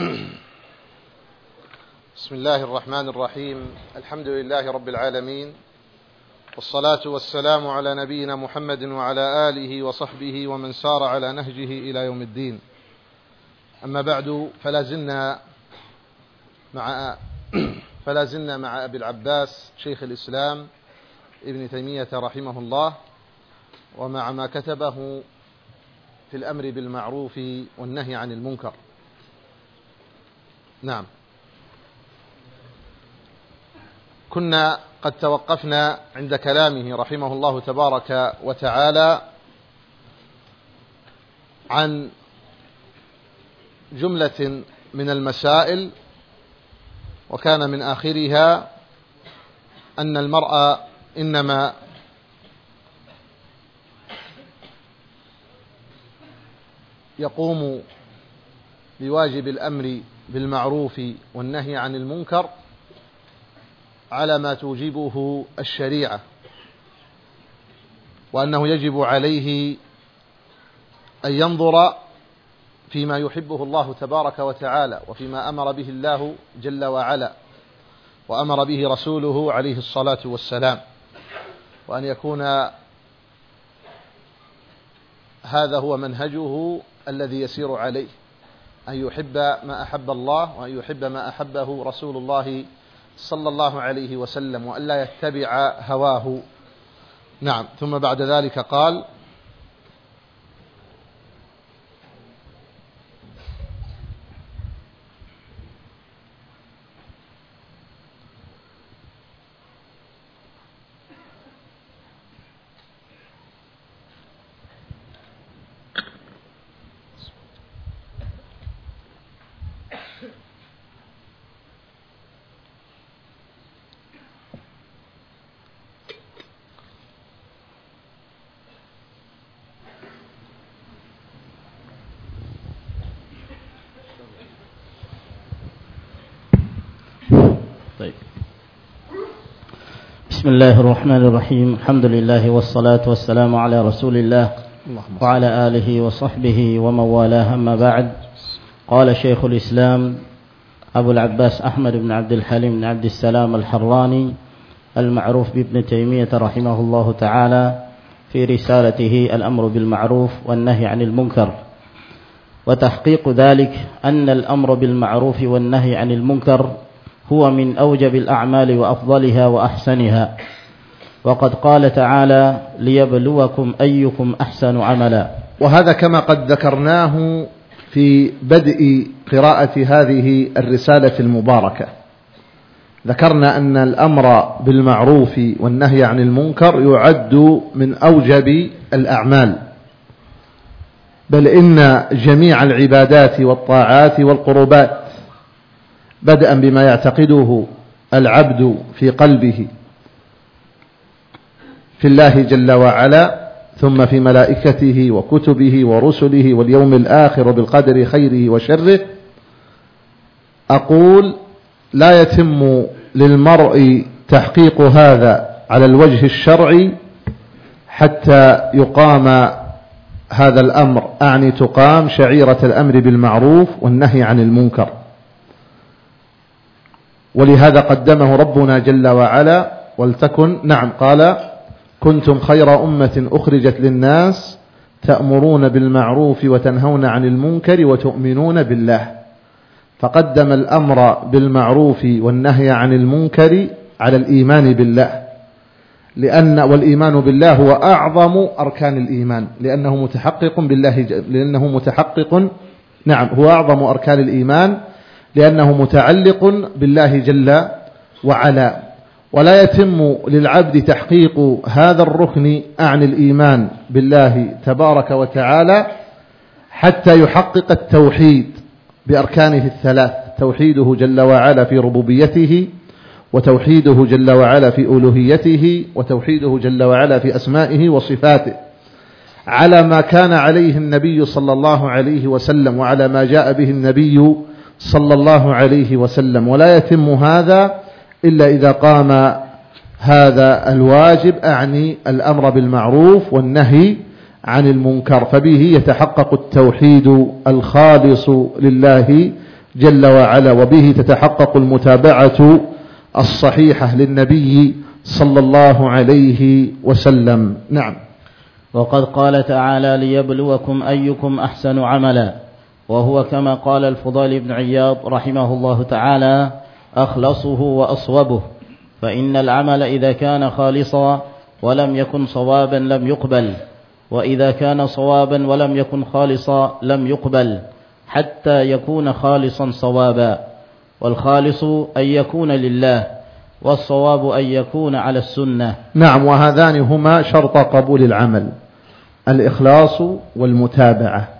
بسم الله الرحمن الرحيم. الحمد لله رب العالمين. والصلاة والسلام على نبينا محمد وعلى آله وصحبه ومن سار على نهجه إلى يوم الدين. أما بعد فلا زلنا مع فلا زلنا مع أبي العباس شيخ الإسلام ابن تيمية رحمه الله ومع ما كتبه في الأمر بالمعروف والنهي عن المنكر. نعم. كنا قد توقفنا عند كلامه رحمه الله تبارك وتعالى عن جملة من المسائل وكان من آخرها أن المرأة إنما يقوم بواجب الأمر بالمعروف والنهي عن المنكر على ما توجبه الشريعة وأنه يجب عليه أن ينظر فيما يحبه الله تبارك وتعالى وفيما أمر به الله جل وعلا وأمر به رسوله عليه الصلاة والسلام وأن يكون هذا هو منهجه الذي يسير عليه. أن يحب ما أحب الله وأن يحب ما أحبه رسول الله صلى الله عليه وسلم وأن لا يتبع هواه. نعم ثم بعد ذلك قال بسم الله الرحمن الرحيم الحمد لله والصلاة والسلام على رسول الله وعلى آله وصحبه ومن والاه أما بعد قال شيخ الإسلام أبو العباس أحمد بن عبد الحليم بن عبد السلام الحراني المعروف بابن تيمية رحمه الله تعالى في رسالته الأمر بالمعروف والنهي عن المنكر وتحقيق ذلك أن الأمر بالمعروف والنهي عن المنكر هو من أوجب الأعمال وأفضلها وأحسنها. وقد قال تعالى ليبلوكم أيكم أحسن عملا. وهذا كما قد ذكرناه في بدء قراءة هذه الرسالة المباركة. ذكرنا أن الأمر بالمعروف والنهي عن المنكر يعد من أوجب الأعمال. بل إن جميع العبادات والطاعات والقربات بدءا بما يعتقده العبد في قلبه في الله جل وعلا ثم في ملائكته وكتبه ورسله واليوم الآخر وبالقدر خيره وشره. أقول لا يتم للمرء تحقيق هذا على الوجه الشرعي حتى يقام هذا الأمر. أعني تقام شعيرة الأمر بالمعروف والنهي عن المنكر. ولهذا قدمه ربنا جل وعلا ولتكن نعم قال كنتم خير أمة أخرجت للناس تأمرون بالمعروف وتنهون عن المنكر وتؤمنون بالله. فقدم الأمر بالمعروف والنهي عن المنكر على الإيمان بالله. لأن والإيمان بالله هو أعظم أركان الإيمان لأنه متحقق بالله لأنه متحقق نعم هو أعظم أركان الإيمان لأنه متعلق بالله جل وعلا. ولا يتم للعبد تحقيق هذا الركن عن الإيمان بالله تبارك وتعالى حتى يحقق التوحيد بأركانه الثلاث. توحيده جل وعلا في ربوبيته وتوحيده جل وعلا في ألوهيته وتوحيده جل وعلا في أسمائه وصفاته. على ما كان عليه النبي صلى الله عليه وسلم وعلى ما جاء به النبي صلى الله عليه وسلم. ولا يتم هذا إلا إذا قام هذا الواجب أعني الأمر بالمعروف والنهي عن المنكر. فبه يتحقق التوحيد الخالص لله جل وعلا وبه تتحقق المتابعة الصحيحة للنبي صلى الله عليه وسلم. نعم. وقد قال تعالى ليبلوكم أيكم أحسن عملا. وهو كما قال الفضال بن عياض رحمه الله تعالى أخلصه وأصوبه فإن العمل إذا كان خالصا ولم يكن صوابا لم يقبل وإذا كان صوابا ولم يكن خالصا لم يقبل حتى يكون خالصا صوابا والخالص أن يكون لله والصواب أن يكون على السنة. نعم وهذان هما شرط قبول العمل الإخلاص والمتابعة.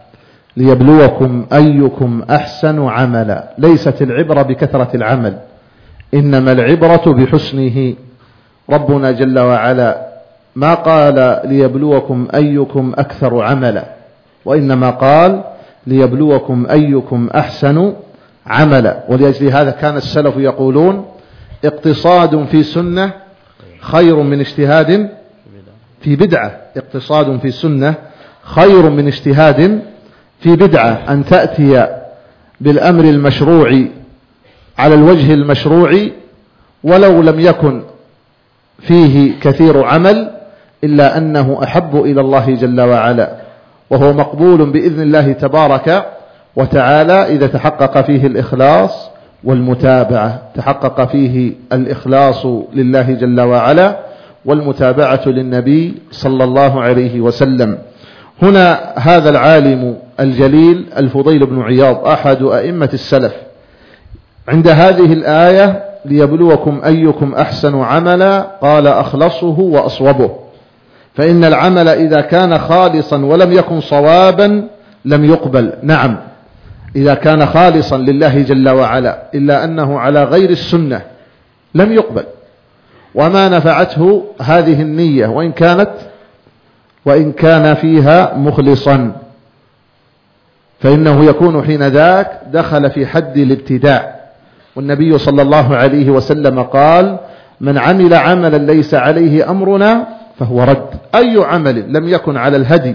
ليبلوكم أيكم أحسن عملا. ليست العبرة بكثرة العمل إنما العبرة بحسنه. ربنا جل وعلا ما قال ليبلوكم أيكم أكثر عملا وإنما قال ليبلوكم أيكم أحسن عملا. ولأجل هذا كان السلف يقولون اقتصاد في سنة خير من اجتهاد في بدعة. اقتصاد في سنة خير من اجتهاد في بدعة أن تأتي بالأمر المشروع على الوجه المشروع ولو لم يكن فيه كثير عمل إلا أنه أحب إلى الله جل وعلا وهو مقبول بإذن الله تبارك وتعالى إذا تحقق فيه الإخلاص والمتابعة. تحقق فيه الإخلاص لله جل وعلا والمتابعة للنبي صلى الله عليه وسلم. هنا هذا العالم الجليل الفضيل بن عياض أحد أئمة السلف. عند هذه الآية ليبلوكم أيكم أحسن عملا قال أخلصه وأصوبه. فإن العمل إذا كان خالصا ولم يكن صوابا لم يقبل. نعم إذا كان خالصا لله جل وعلا إلا أنه على غير السنة لم يقبل. وما نفعته هذه النية وإن كانت وإن كان فيها مخلصا. فإنه يكون حين ذاك دخل في حد الابتداع. والنبي صلى الله عليه وسلم قال من عمل عملا ليس عليه أمرنا فهو رد. أي عمل لم يكن على الهدي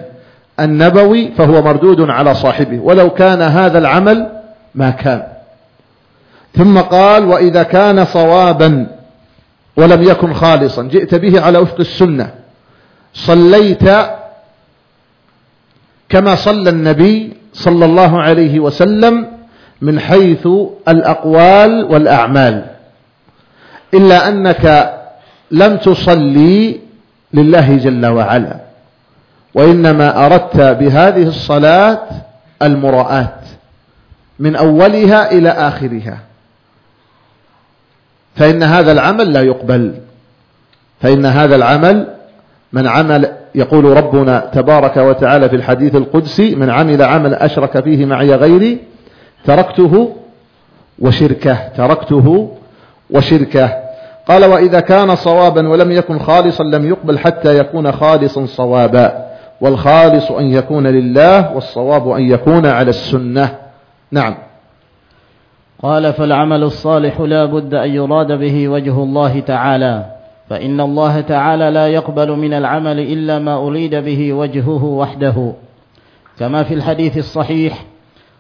النبوي فهو مردود على صاحبه. ولو كان هذا العمل ما كان. ثم قال وإذا كان صوابا ولم يكن خالصا. جئت به على وفق السنة. صليت كما صلى النبي صلى الله عليه وسلم من حيث الأقوال والأعمال. إلا أنك لم تصلي لله جل وعلا وإنما أردت بهذه الصلاة المراءات من أولها إلى آخرها. فإن هذا العمل لا يقبل. فإن هذا العمل من عمل يقول ربنا تبارك وتعالى في الحديث القدسي من عمل عمل أشرك فيه معي غيري تركته وشركه تركته وشركه. قال وإذا كان صوابا ولم يكن خالصا لم يقبل حتى يكون خالصا صوابا. والخالص أن يكون لله والصواب أن يكون على السنة. نعم. قال فالعمل الصالح لا بد أن يراد به وجه الله تعالى. فإن الله تعالى لا يقبل من العمل إلا ما أريد به وجهه وحده. كما في الحديث الصحيح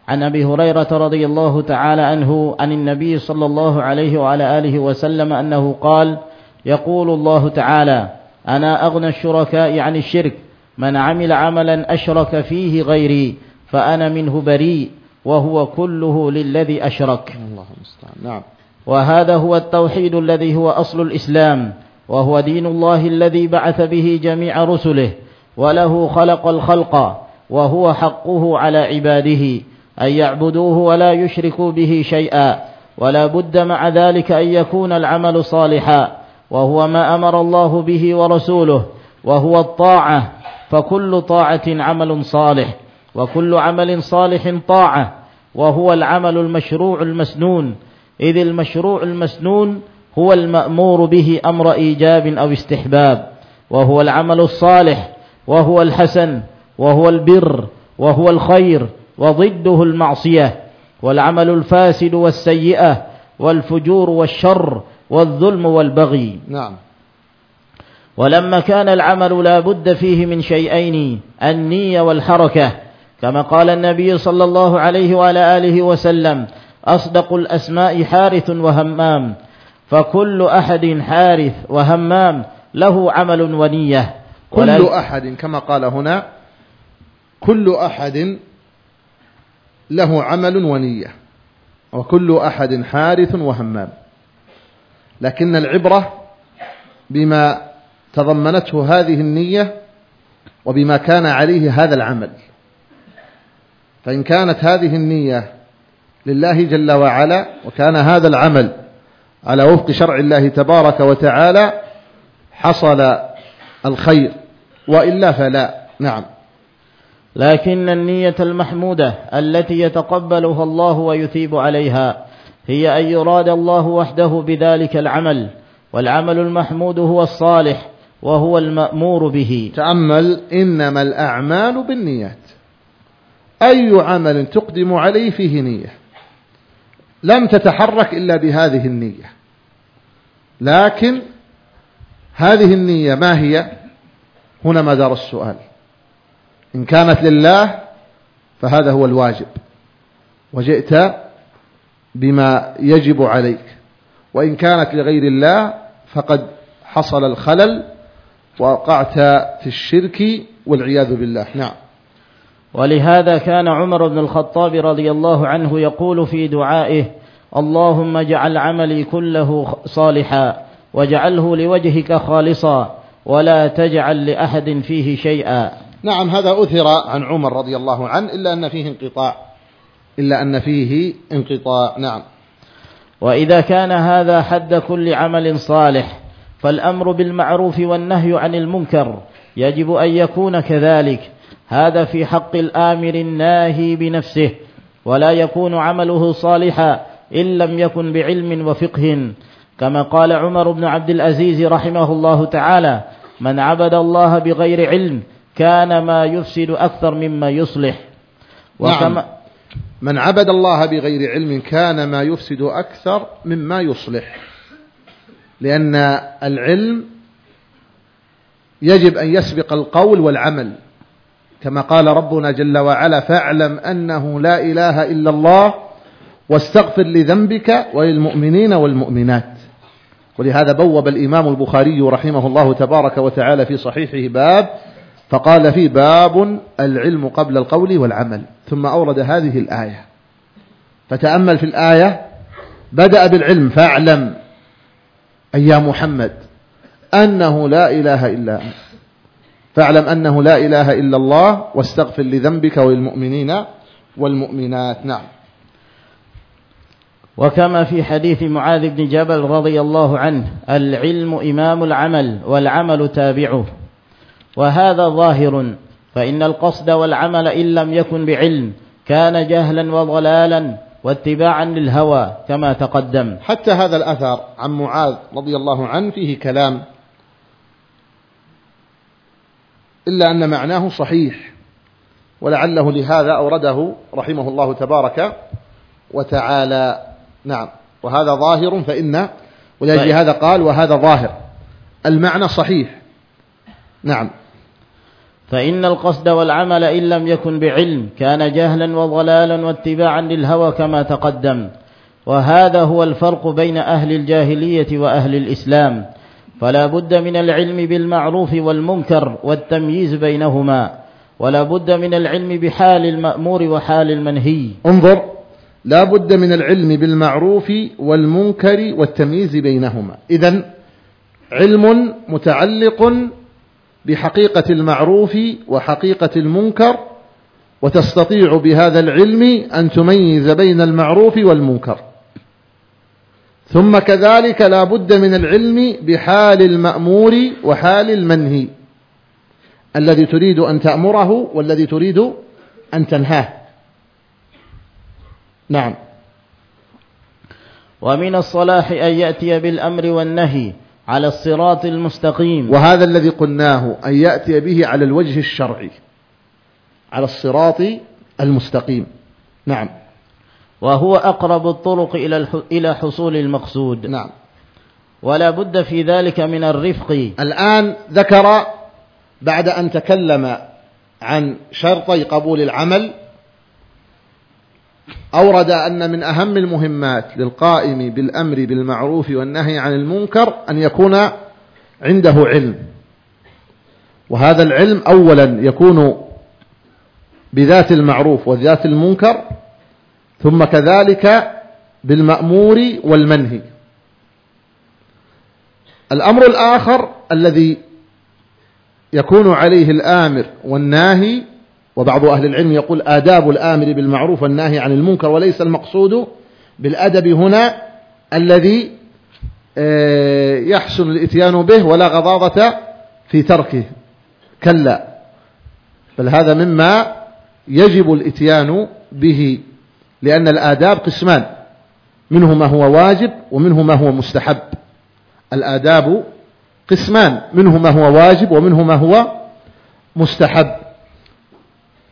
عن أبي هريرة رضي الله تعالى عنه عن النبي صلى الله عليه وعلى آله وسلم أنه قال يقول الله تعالى أنا أغنى الشركاء عن الشرك من عمل عملا أشرك فيه غيري فأنا منه بريء وهو كله للذي أشرك. الله نعم. وهذا هو التوحيد الذي هو أصل الإسلام. وهو دين الله الذي بعث به جميع رسله وله خلق الخلق وهو حقه على عباده أن يعبدوه ولا يشركوا به شيئا ولا بد مع ذلك أن يكون العمل صالحا وهو ما أمر الله به ورسوله وهو الطاعة فكل طاعة عمل صالح وكل عمل صالح طاعة وهو العمل المشروع المسنون. إذ المشروع المسنون هو المأمور به أمر إيجاب أو استحباب وهو العمل الصالح وهو الحسن وهو البر وهو الخير وضده المعصية والعمل الفاسد والسيئة والفجور والشر والظلم والبغي. نعم. ولما كان العمل لا بد فيه من شيئين النية والحركة كما قال النبي صلى الله عليه وعلى آله وسلم أصدق الأسماء حارث وهمام. فكل أحد حارث وهمام له عمل ونية. كل أحد كما قال هنا كل أحد له عمل ونية وكل أحد حارث وهمام. لكن العبرة بما تضمنته هذه النية وبما كان عليه هذا العمل. فإن كانت هذه النية لله جل وعلا وكان هذا العمل على وفق شرع الله تبارك وتعالى حصل الخير وإلا فلا. نعم. لكن النية المحمودة التي يتقبلها الله ويثيب عليها هي أن يراد الله وحده بذلك العمل والعمل المحمود هو الصالح وهو المأمور به. تأمل إنما الأعمال بالنيات. أي عمل تقدم عليه فيه نية؟ لم تتحرك إلا بهذه النية. لكن هذه النية ما هي؟ هنا مدار السؤال. إن كانت لله فهذا هو الواجب. وجئت بما يجب عليك. وإن كانت لغير الله فقد حصل الخلل ووقعت في الشرك والعياذ بالله. نعم. ولهذا كان عمر بن الخطاب رضي الله عنه يقول في دعائه اللهم اجعل عملي كله صالحا واجعله لوجهك خالصا ولا تجعل لأحد فيه شيئا. نعم هذا أثر عن عمر رضي الله عنه إلا أن فيه انقطاع. إلا أن فيه انقطاع نعم. وإذا كان هذا حد كل عمل صالح فالأمر بالمعروف والنهي عن المنكر يجب أن يكون كذلك. هذا في حق الآمر الناهي بنفسه ولا يكون عمله صالحا إن لم يكن بعلم وفقه. كما قال عمر بن عبد العزيز رحمه الله تعالى من عبد الله بغير علم كان ما يفسد أكثر مما يصلح. وكما نعم. من عبد الله بغير علم كان ما يفسد أكثر مما يصلح. لأن العلم يجب أن يسبق القول والعمل. كما قال ربنا جل وعلا فاعلم أنه لا إله إلا الله واستغفر لذنبك وللمؤمنين والمؤمنات. ولهذا بوب الإمام البخاري رحمه الله تبارك وتعالى في صحيحه باب فقال فيه باب العلم قبل القول والعمل. ثم أورد هذه الآية. فتأمل في الآية بدأ بالعلم فاعلم. أي يا محمد أنه لا إله إلا أنت. فاعلم أنه لا إله إلا الله واستغفر لذنبك وللمؤمنين والمؤمنات. نعم. وكما في حديث معاذ بن جبل رضي الله عنه العلم إمام العمل والعمل تابعه. وهذا ظاهر فإن القصد والعمل إن لم يكن بعلم كان جهلا وضلالا واتباعا للهوى كما تقدم. حتى هذا الأثر عن معاذ رضي الله عنه فيه كلام إلا أن معناه صحيح ولعله لهذا أورده رحمه الله تبارك وتعالى. نعم. وهذا ظاهر فإن ولأجل طيب. هذا قال وهذا ظاهر. المعنى صحيح. نعم. فإن القصد والعمل إن لم يكن بعلم كان جهلا وضلالا واتباعا للهوى كما تقدم. وهذا هو الفرق بين أهل الجاهلية وأهل الإسلام. فلا بد من العلم بالمعروف والمنكر والتمييز بينهما ولا بد من العلم بحال المأمور وحال المنهي. انظر لا بد من العلم بالمعروف والمنكر والتمييز بينهما. إذا علم متعلق بحقيقة المعروف وحقيقة المنكر وتستطيع بهذا العلم أن تميز بين المعروف والمنكر. ثم كذلك لا بد من العلم بحال المأمور وحال المنهي. الذي تريد أن تأمره والذي تريد أن تنهاه. نعم. ومن الصلاح أن يأتي بالأمر والنهي على الصراط المستقيم. وهذا الذي قلناه أن يأتي به على الوجه الشرعي. على الصراط المستقيم. نعم. وهو أقرب الطرق إلى إلى حصول المقصود. نعم. ولا بد في ذلك من الرفق. الآن ذكر بعد أن تكلم عن شرطي قبول العمل أورد أن من أهم المهمات للقائم بالأمر بالمعروف والنهي عن المنكر أن يكون عنده علم. وهذا العلم أولا يكون بذات المعروف وذات المنكر ثم كذلك بالمأمور والمنهي. الأمر الآخر الذي يكون عليه الآمر والناهي وبعض أهل العلم يقول آداب الآمر بالمعروف والناهي عن المنكر وليس المقصود بالأدب هنا الذي آه، يحسن الإتيان به ولا غضاضة في تركه. كلا بل هذا مما يجب الإتيان به. لأن الآداب قسمان. منه ما هو واجب ومنه ما هو مستحب. الآداب قسمان. منه ما هو واجب ومنه ما هو مستحب.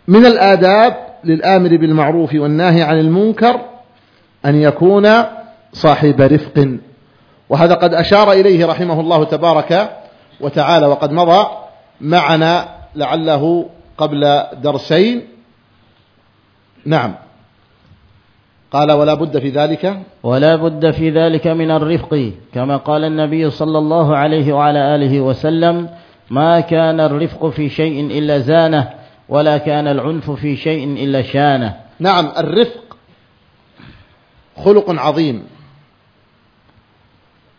من الآداب للآمر بالمعروف والناهي عن المنكر أن يكون صاحب رفق. وهذا قد أشار إليه رحمه الله تبارك وتعالى وقد مضى معنا لعله قبل درسين. نعم. قال ولا بد في ذلك ولا بد في ذلك من الرفق كما قال النبي صلى الله عليه وعلى آله وسلم ما كان الرفق في شيء إلا زانة ولا كان العنف في شيء إلا شانة. نعم الرفق خلق عظيم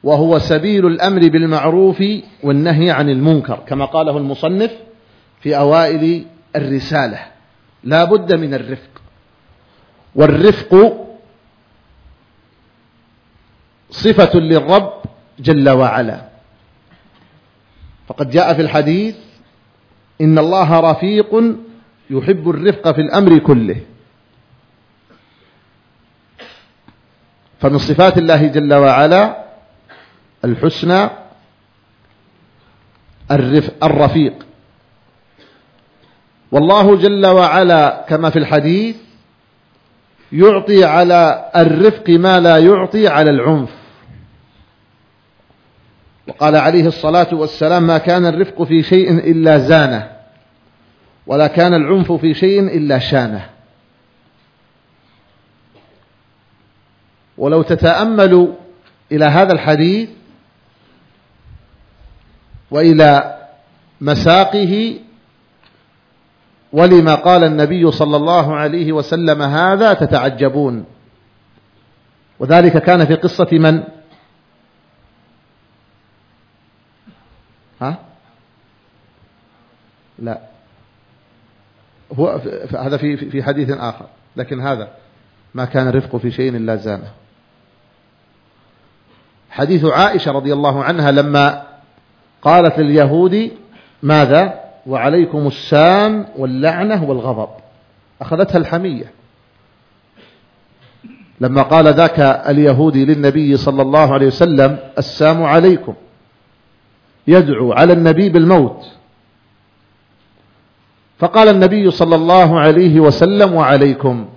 وهو سبيل الأمر بالمعروف والنهي عن المنكر كما قاله المصنف في أوائل الرسالة. لا بد من الرفق والرفق صفة للرب جل وعلا. فقد جاء في الحديث إن الله رفيق يحب الرفق في الأمر كله. فمن صفات الله جل وعلا الحسنى الرفيق. والله جل وعلا كما في الحديث يعطي على الرفق ما لا يعطي على العنف. وقال عليه الصلاة والسلام ما كان الرفق في شيء إلا زانه ولا كان العنف في شيء إلا شانه. ولو تتأملوا إلى هذا الحديث وإلى مساقه ولما قال النبي صلى الله عليه وسلم هذا تتعجبون. وذلك كان في قصة من؟ ها؟ لا. هو هذا في في حديث آخر لكن هذا ما كان الرفق في شيء إلا زانه. حديث عائشة رضي الله عنها لما قالت لليهود ماذا؟ وعليكم السام واللعنة والغضب. أخذتها الحمية. لما قال ذاك اليهودي للنبي صلى الله عليه وسلم السام عليكم. يدعو على النبي بالموت. فقال النبي صلى الله عليه وسلم وعليكم.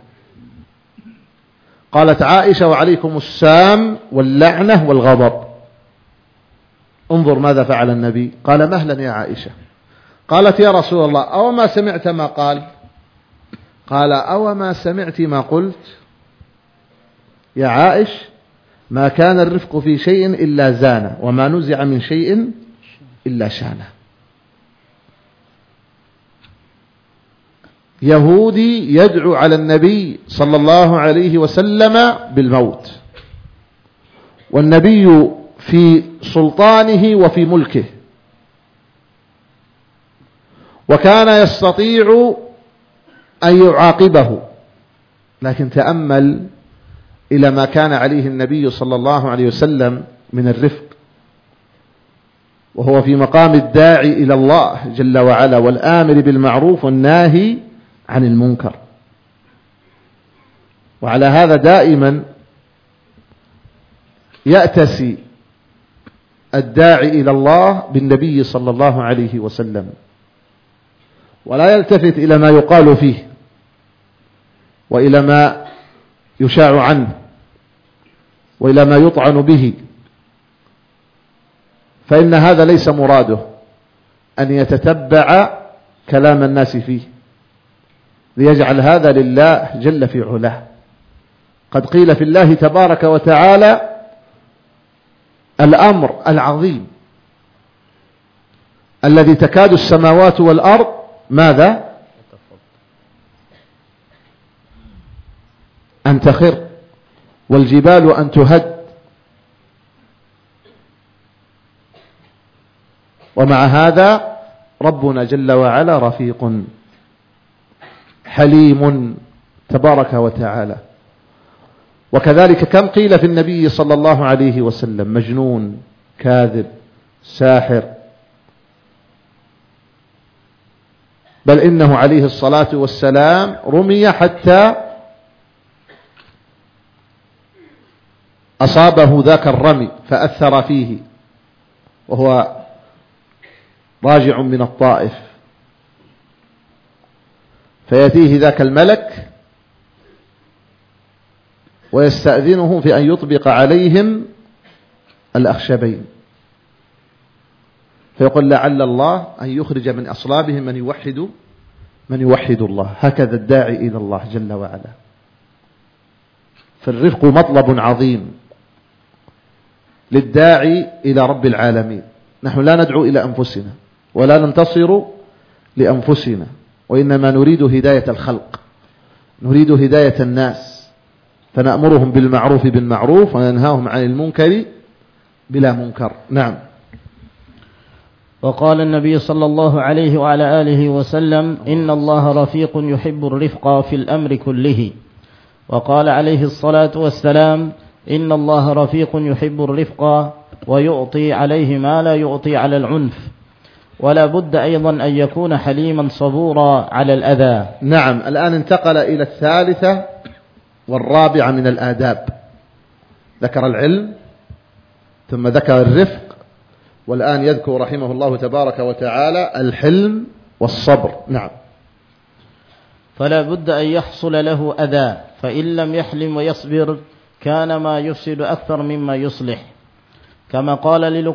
قالت عائشة وعليكم السام واللعنة والغضب. انظر ماذا فعل النبي. قال مهلا يا عائشة. قالت يا رسول الله أو ما سمعت ما قال؟ قال أو ما سمعت ما قلت؟ يا عائش ما كان الرفق في شيء إلا زانه وما نزع من شيء إلا شانه. يهودي يدعو على النبي صلى الله عليه وسلم بالموت. والنبي في سلطانه وفي ملكه. وكان يستطيع أن يعاقبه. لكن تأمل إلى ما كان عليه النبي صلى الله عليه وسلم من الرفق. وهو في مقام الداعي إلى الله جل وعلا والآمر بالمعروف والناهي عن المنكر. وعلى هذا دائما يأتسي الداعي إلى الله بالنبي صلى الله عليه وسلم. ولا يلتفت إلى ما يقال فيه وإلى ما يشاع عنه وإلى ما يطعن به. فإن هذا ليس مراده أن يتتبع كلام الناس فيه ليجعل هذا لله جل في علاه. قد قيل في الله تبارك وتعالى الأمر العظيم الذي تكاد السماوات والأرض ماذا؟ أن تخر والجبال أن تهد ومع هذا ربنا جل وعلا رفيق حليم تبارك وتعالى. وكذلك كم قيل في النبي صلى الله عليه وسلم؟ مجنون كاذب ساحر. بل إنه عليه الصلاة والسلام رمي حتى أصابه ذاك الرمي فأثر فيه وهو راجع من الطائف. فيأتيه ذاك الملك ويستأذنه في أن يطبق عليهم الأخشبين. فيقول لعل الله أن يخرج من أصلابهم من يوحد من يوحد الله. هكذا الداعي إلى الله جل وعلا. فالرفق مطلب عظيم للداعي إلى رب العالمين. نحن لا ندعو إلى أنفسنا. ولا ننتصر لأنفسنا وإنما نريد هداية الخلق نريد هداية الناس فنأمرهم بالمعروف بالمعروف وننهاهم عن المنكر بلا منكر. نعم. وقال النبي صلى الله عليه وعلى آله وسلم إن الله رفيق يحب الرفق في الأمر كله. وقال عليه الصلاة والسلام إن الله رفيق يحب الرفق ويعطي عليه ما لا يعطي على العنف. ولا بد أيضا أن يكون حليما صبورا على الأذى. نعم الآن انتقل إلى الثالثة والرابعة من الآداب. ذكر العلم ثم ذكر الرفق والآن يذكر رحمه الله تبارك وتعالى الحلم والصبر. نعم. فلا بد أن يحصل له أذى فإن لم يحلم ويصبر كان ما يفسد أكثر مما يصلح. كما قال,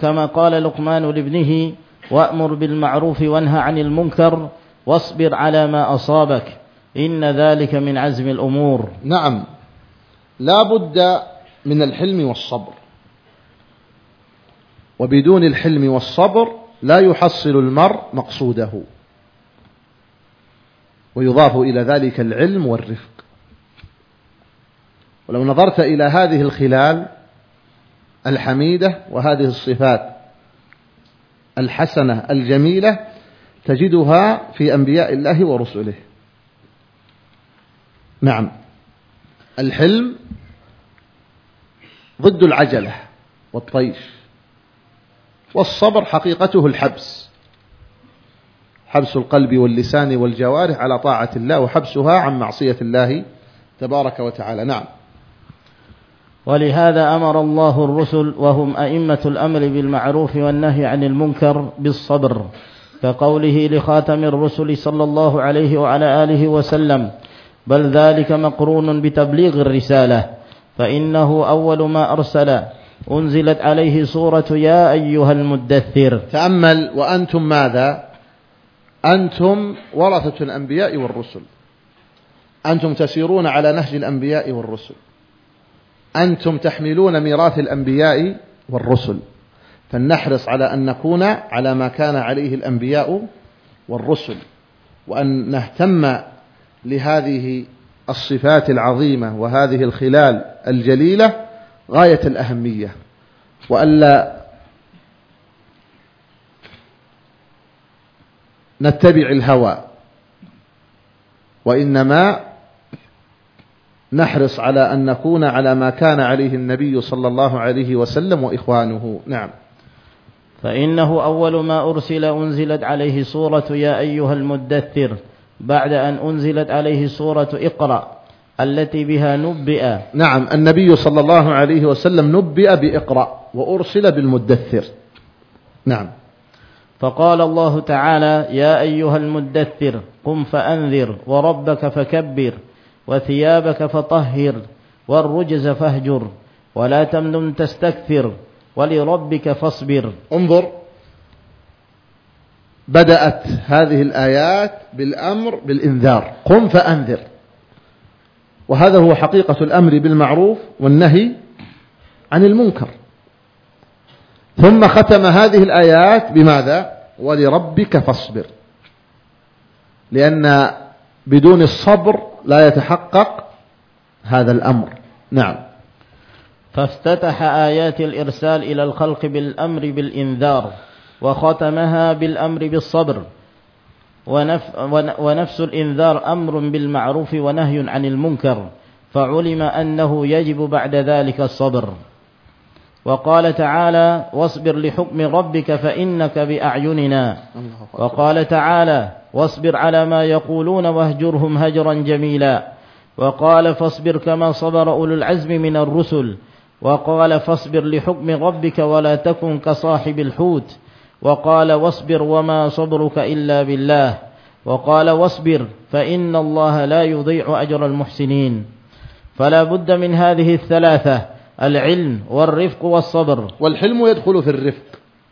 كما قال لقمان لابنه وأمر بالمعروف وانهى عن المنكر واصبر على ما أصابك. إن ذلك من عزم الأمور. نعم. لا بد من الحلم والصبر. وبدون الحلم والصبر لا يحصل المرء مقصوده. ويضاف إلى ذلك العلم والرفق. ولو نظرت إلى هذه الخلال الحميدة وهذه الصفات الحسنة الجميلة تجدها في أنبياء الله ورسله. نعم. الحلم ضد العجلة والطيش والصبر حقيقته الحبس. حبس القلب واللسان والجوارح على طاعة الله وحبسها عن معصية الله تبارك وتعالى. نعم. ولهذا أمر الله الرسل وهم أئمة الأمر بالمعروف والنهي عن المنكر بالصبر كقوله لخاتم الرسل صلى الله عليه وعلى آله وسلم بل ذلك مقرون بتبليغ الرسالة فإنه أول ما أرسل أنزلت عليه سورة يا أيها المدثر. تأمل وأنتم ماذا؟ أنتم ورثة الأنبياء والرسل. أنتم تسيرون على نهج الأنبياء والرسل. أنتم تحملون ميراث الأنبياء والرسل فلنحرص على أن نكون على ما كان عليه الأنبياء والرسل وأن نهتم لهذه الصفات العظيمة وهذه الخلال الجليلة غاية الأهمية وألا نتبع الهوى وإنما نحرص على أن نكون على ما كان عليه النبي صلى الله عليه وسلم وإخوانه. نعم. فإنه أول ما أرسل أنزلت عليه سورة يا أيها المدثر بعد أن أنزلت عليه سورة اقرأ التي بها نبئ. نعم النبي صلى الله عليه وسلم نبئ بإقرأ وأرسل بالمدثر. نعم. فقال الله تعالى يا أيها المدثر قم فأنذر وربك فكبر. وثيابك فطهر والرجز فاهجر ولا تمنن تستكثر ولربك فاصبر. انظر بدأت هذه الآيات بالأمر بالإنذار. قم فأنذر. وهذا هو حقيقة الأمر بالمعروف والنهي عن المنكر. ثم ختم هذه الآيات بماذا؟ ولربك فاصبر. لأن بدون الصبر لا يتحقق هذا الأمر. نعم. فافتتح آيات الإرسال إلى الخلق بالأمر بالإنذار وختمها بالأمر بالصبر ونف ونفس الإنذار أمر بالمعروف ونهي عن المنكر فعلم أنه يجب بعد ذلك الصبر. وقال تعالى واصبر لحكم ربك فإنك بأعيننا. وقال تعالى واصبر على ما يقولون واهجرهم هجرا جميلا. وقال فاصبر كما صبر أولو العزم من الرسل. وقال فاصبر لحكم ربك ولا تكن كصاحب الحوت. وقال واصبر وما صبرك إلا بالله. وقال واصبر فإن الله لا يضيع أجر المحسنين. فلا بد من هذه الثلاثة. العلم والرفق والصبر. والحلم يدخل في الرفق.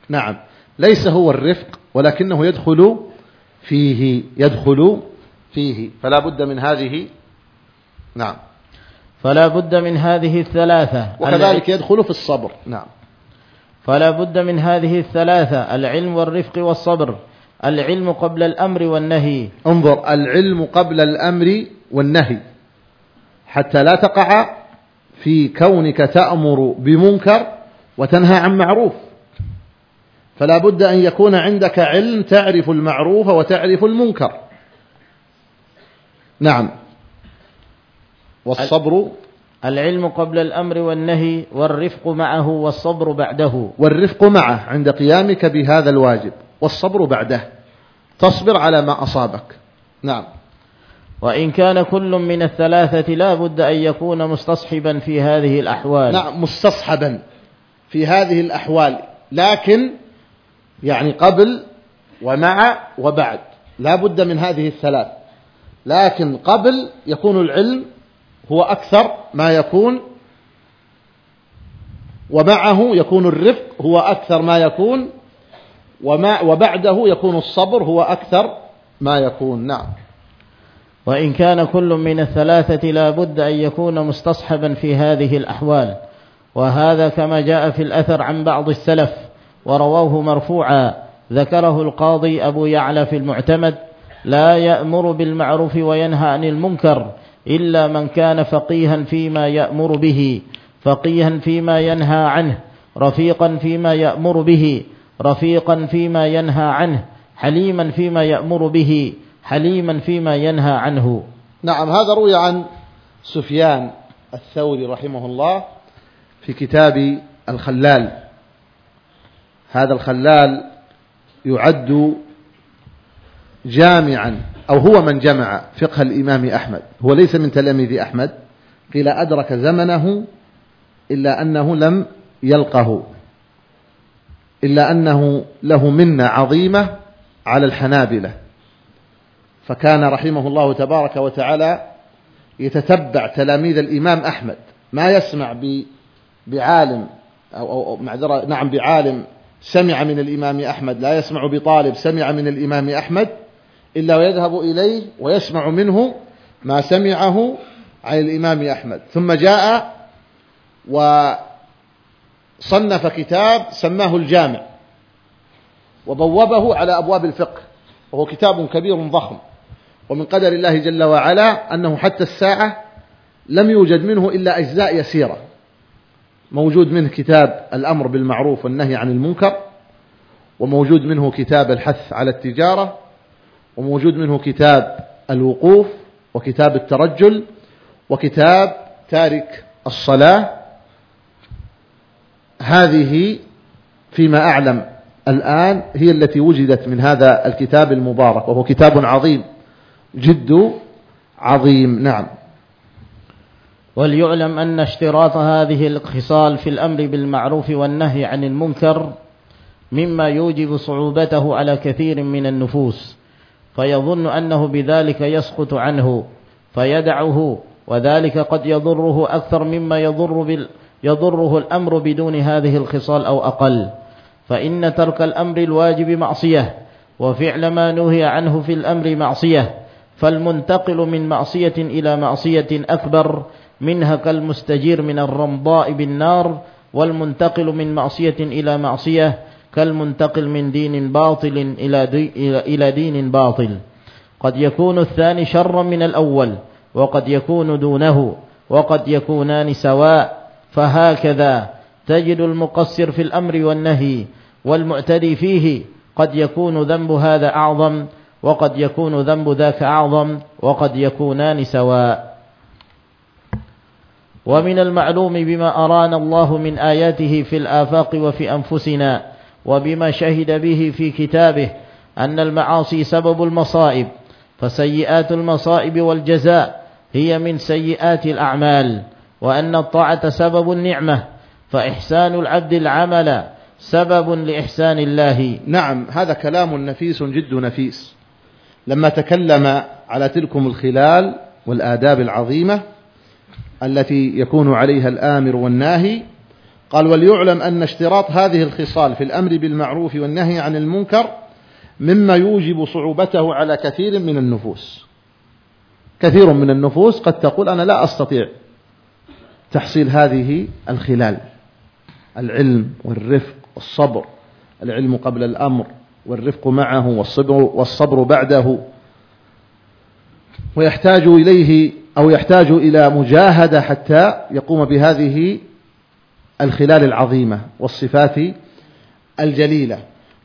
نعم. ليس هو الرفق ولكنه يدخل فيه يدخل فيه. فلا بد من هذه نعم. فلا بد من هذه الثلاثة. وكذلك يدخل في الصبر. نعم. فلا بد من هذه الثلاثة العلم والرفق والصبر. العلم قبل الأمر والنهي. انظر العلم قبل الأمر والنهي. حتى لا تقع في كونك تأمر بمنكر وتنهى عن معروف. فلا بد أن يكون عندك علم تعرف المعروف وتعرف المنكر. نعم. والصبر العلم قبل الأمر والنهي والرفق معه والصبر بعده. والرفق معه عند قيامك بهذا الواجب. والصبر بعده. تصبر على ما أصابك. نعم. وإن كان كل من الثلاثة لا بد أن يكون مستصحبا في هذه الأحوال. نعم مستصحبا في هذه الأحوال. لكن يعني قبل ومع وبعد. لا بد من هذه الثلاث. لكن قبل يكون العلم هو أكثر ما يكون ومعه يكون الرفق هو أكثر ما يكون وما وبعده يكون الصبر هو أكثر ما يكون. نعم. وإن كان كل من الثلاثة لا بد أن يكون مستصحبا في هذه الأحوال. وهذا كما جاء في الأثر عن بعض السلف ورواه مرفوعا. ذكره القاضي أبو يعلى في المعتمد لا يأمر بالمعروف وينهى عن المنكر إلا من كان فقيها فيما يأمر به. فقيها فيما ينهى عنه رفيقا فيما يأمر به رفيقا فيما ينهى عنه حليما فيما يأمر به. حليما فيما ينهى عنه. نعم هذا روي عن سفيان الثوري رحمه الله في كتاب الخلال. هذا الخلال يعد جامعا أو هو من جمع فقه الإمام أحمد. هو ليس من تلاميذ أحمد. قيل أدرك زمنه إلا أنه لم يلقه. إلا أنه له منة عظيمة على الحنابلة. فكان رحمه الله تبارك وتعالى يتتبع تلاميذ الإمام أحمد. ما يسمع بعالم أو, أو معذرة نعم بعالم سمع من الإمام أحمد. لا يسمع بطالب سمع من الإمام أحمد إلا ويذهب إليه ويسمع منه ما سمعه عن الإمام أحمد. ثم جاء وصنف كتاب سماه الجامع وبوبه على أبواب الفقه. وهو كتاب كبير ضخم. ومن قدر الله جل وعلا أنه حتى الساعة لم يوجد منه إلا أجزاء يسيرة. موجود منه كتاب الأمر بالمعروف والنهي عن المنكر وموجود منه كتاب الحث على التجارة وموجود منه كتاب الوقوف وكتاب الترجل وكتاب تارك الصلاة. هذه فيما أعلم الآن هي التي وجدت من هذا الكتاب المبارك وهو كتاب عظيم. جد عظيم. نعم. وليعلم أن اشتراط هذه الخصال في الأمر بالمعروف والنهي عن المنكر مما يوجب صعوبته على كثير من النفوس فيظن أنه بذلك يسقط عنه فيدعه وذلك قد يضره أكثر مما يضر بال يضره الأمر بدون هذه الخصال أو أقل. فإن ترك الأمر الواجب معصية وفعل ما نهي عنه في الأمر معصية فالمنتقل من معصية إلى معصية أكبر منها كالمستجير من الرمضاء بالنار والمنتقل من معصية إلى معصية كالمنتقل من دين باطل إلى دين باطل. قد يكون الثاني شرا من الأول وقد يكون دونه وقد يكونان سواء. فهكذا تجد المقصر في الأمر والنهي والمعتدي فيه قد يكون ذنب هذا أعظم. وقد يكون ذنب ذاك أعظم وقد يكونان سواء. ومن المعلوم بما أرانا الله من آياته في الآفاق وفي أنفسنا وبما شهد به في كتابه أن المعاصي سبب المصائب فسيئات المصائب والجزاء هي من سيئات الأعمال وأن الطاعة سبب النعمة فإحسان العبد العمل سبب لإحسان الله. نعم هذا كلام نفيس جد نفيس. لما تكلم على تلكم الخلال والآداب العظيمة التي يكون عليها الآمر والناهي قال وليعلم أن اشتراط هذه الخصال في الأمر بالمعروف والنهي عن المنكر مما يوجب صعوبته على كثير من النفوس. كثير من النفوس قد تقول أنا لا أستطيع تحصيل هذه الخلال. العلم والرفق والصبر العلم قبل الأمر والرفق معه والصبر, والصبر بعده. ويحتاج إليه أو يحتاج إلى مجاهدة حتى يقوم بهذه الخلال العظيمة والصفات الجليلة.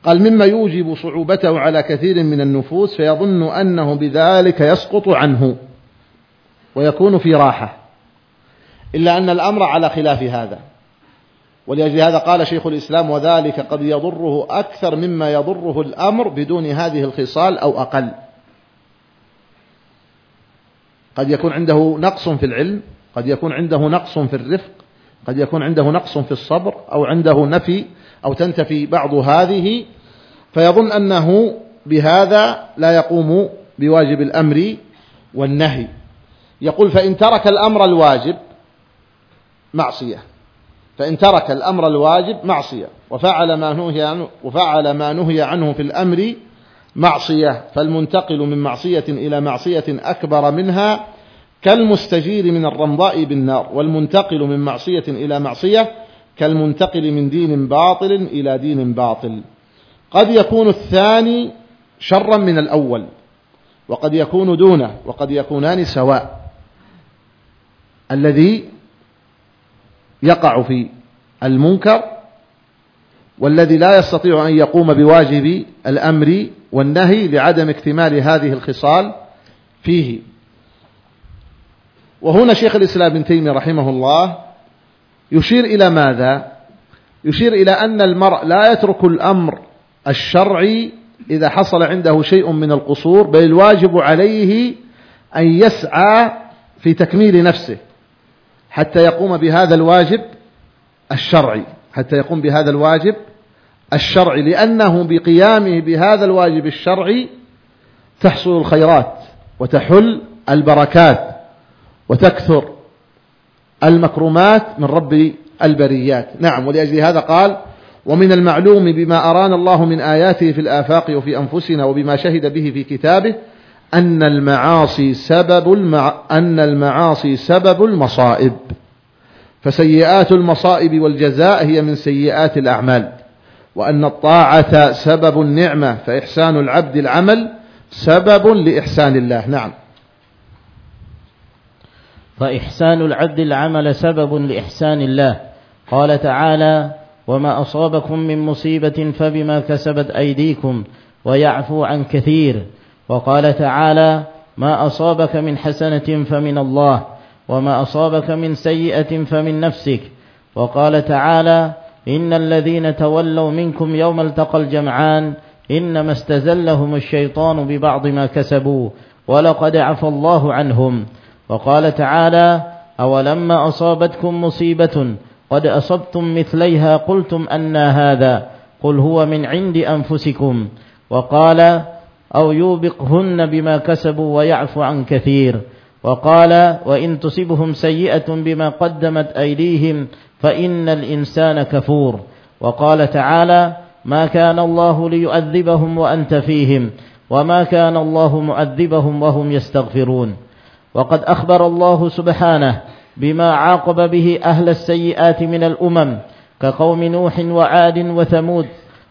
قال مما يوجب صعوبته على كثير من النفوس فيظن أنه بذلك يسقط عنه ويكون في راحة. إلا أن الأمر على خلاف هذا. ولأجل هذا قال شيخ الإسلام وذلك قد يضره أكثر مما يضره الأمر بدون هذه الخصال أو أقل. قد يكون عنده نقص في العلم قد يكون عنده نقص في الرفق قد يكون عنده نقص في الصبر أو عنده نفي أو تنتفي بعض هذه فيظن أنه بهذا لا يقوم بواجب الأمر والنهي. يقول فإن ترك الأمر الواجب معصية. فإن ترك الأمر الواجب معصية وفعل ما نهي عنه وفعل ما نهي عنه في الأمر معصية فالمنتقل من معصية إلى معصية أكبر منها كالمستجير من الرمضاء بالنار والمنتقل من معصية إلى معصية كالمنتقل من دين باطل إلى دين باطل. قد يكون الثاني شرا من الأول وقد يكون دونه وقد يكونان سواء. الذي يقع في المنكر والذي لا يستطيع أن يقوم بواجب الأمر والنهي لعدم اكتمال هذه الخصال فيه. وهنا شيخ الإسلام ابن تيمية رحمه الله يشير إلى ماذا؟ يشير إلى أن المرء لا يترك الأمر الشرعي إذا حصل عنده شيء من القصور بل الواجب عليه أن يسعى في تكميل نفسه. حتى يقوم بهذا الواجب الشرعي حتى يقوم بهذا الواجب الشرعي لأنه بقيامه بهذا الواجب الشرعي تحصل الخيرات وتحل البركات وتكثر المكرمات من رب البريات. نعم ولأجل هذا قال ومن المعلوم بما أرانا الله من آياته في الآفاق وفي أنفسنا وبما شهد به في كتابه أن المعاصي سبب المع... أن المعاصي سبب المصائب. فسيئات المصائب والجزاء هي من سيئات الأعمال. وأن الطاعة سبب النعمة فإحسان العبد العمل سبب لإحسان الله. نعم. فإحسان العبد العمل سبب لإحسان الله. قال تعالى وما أصابكم من مصيبة فبما كسبت أيديكم ويعفو عن كثير وقال تعالى ما أصابك من حسنة فمن الله وما أصابك من سيئة فمن نفسك. وقال تعالى إن الذين تولوا منكم يوم التقى الجمعان إنما استزلهم الشيطان ببعض ما كسبوا ولقد عفى الله عنهم. وقال تعالى أولما أصابتكم مصيبة قد أصبتم مثليها قلتم أنا هذا قل هو من عند أنفسكم. وقال أو يوبقهن بما كسبوا ويعفو عن كثير. وقال وإن تصبهم سيئة بما قدمت أيديهم فإن الإنسان كفور. وقال تعالى ما كان الله ليؤذبهم وأنت فيهم وما كان الله معذبهم وهم يستغفرون. وقد أخبر الله سبحانه بما عاقب به أهل السيئات من الأمم كقوم نوح وعاد وثمود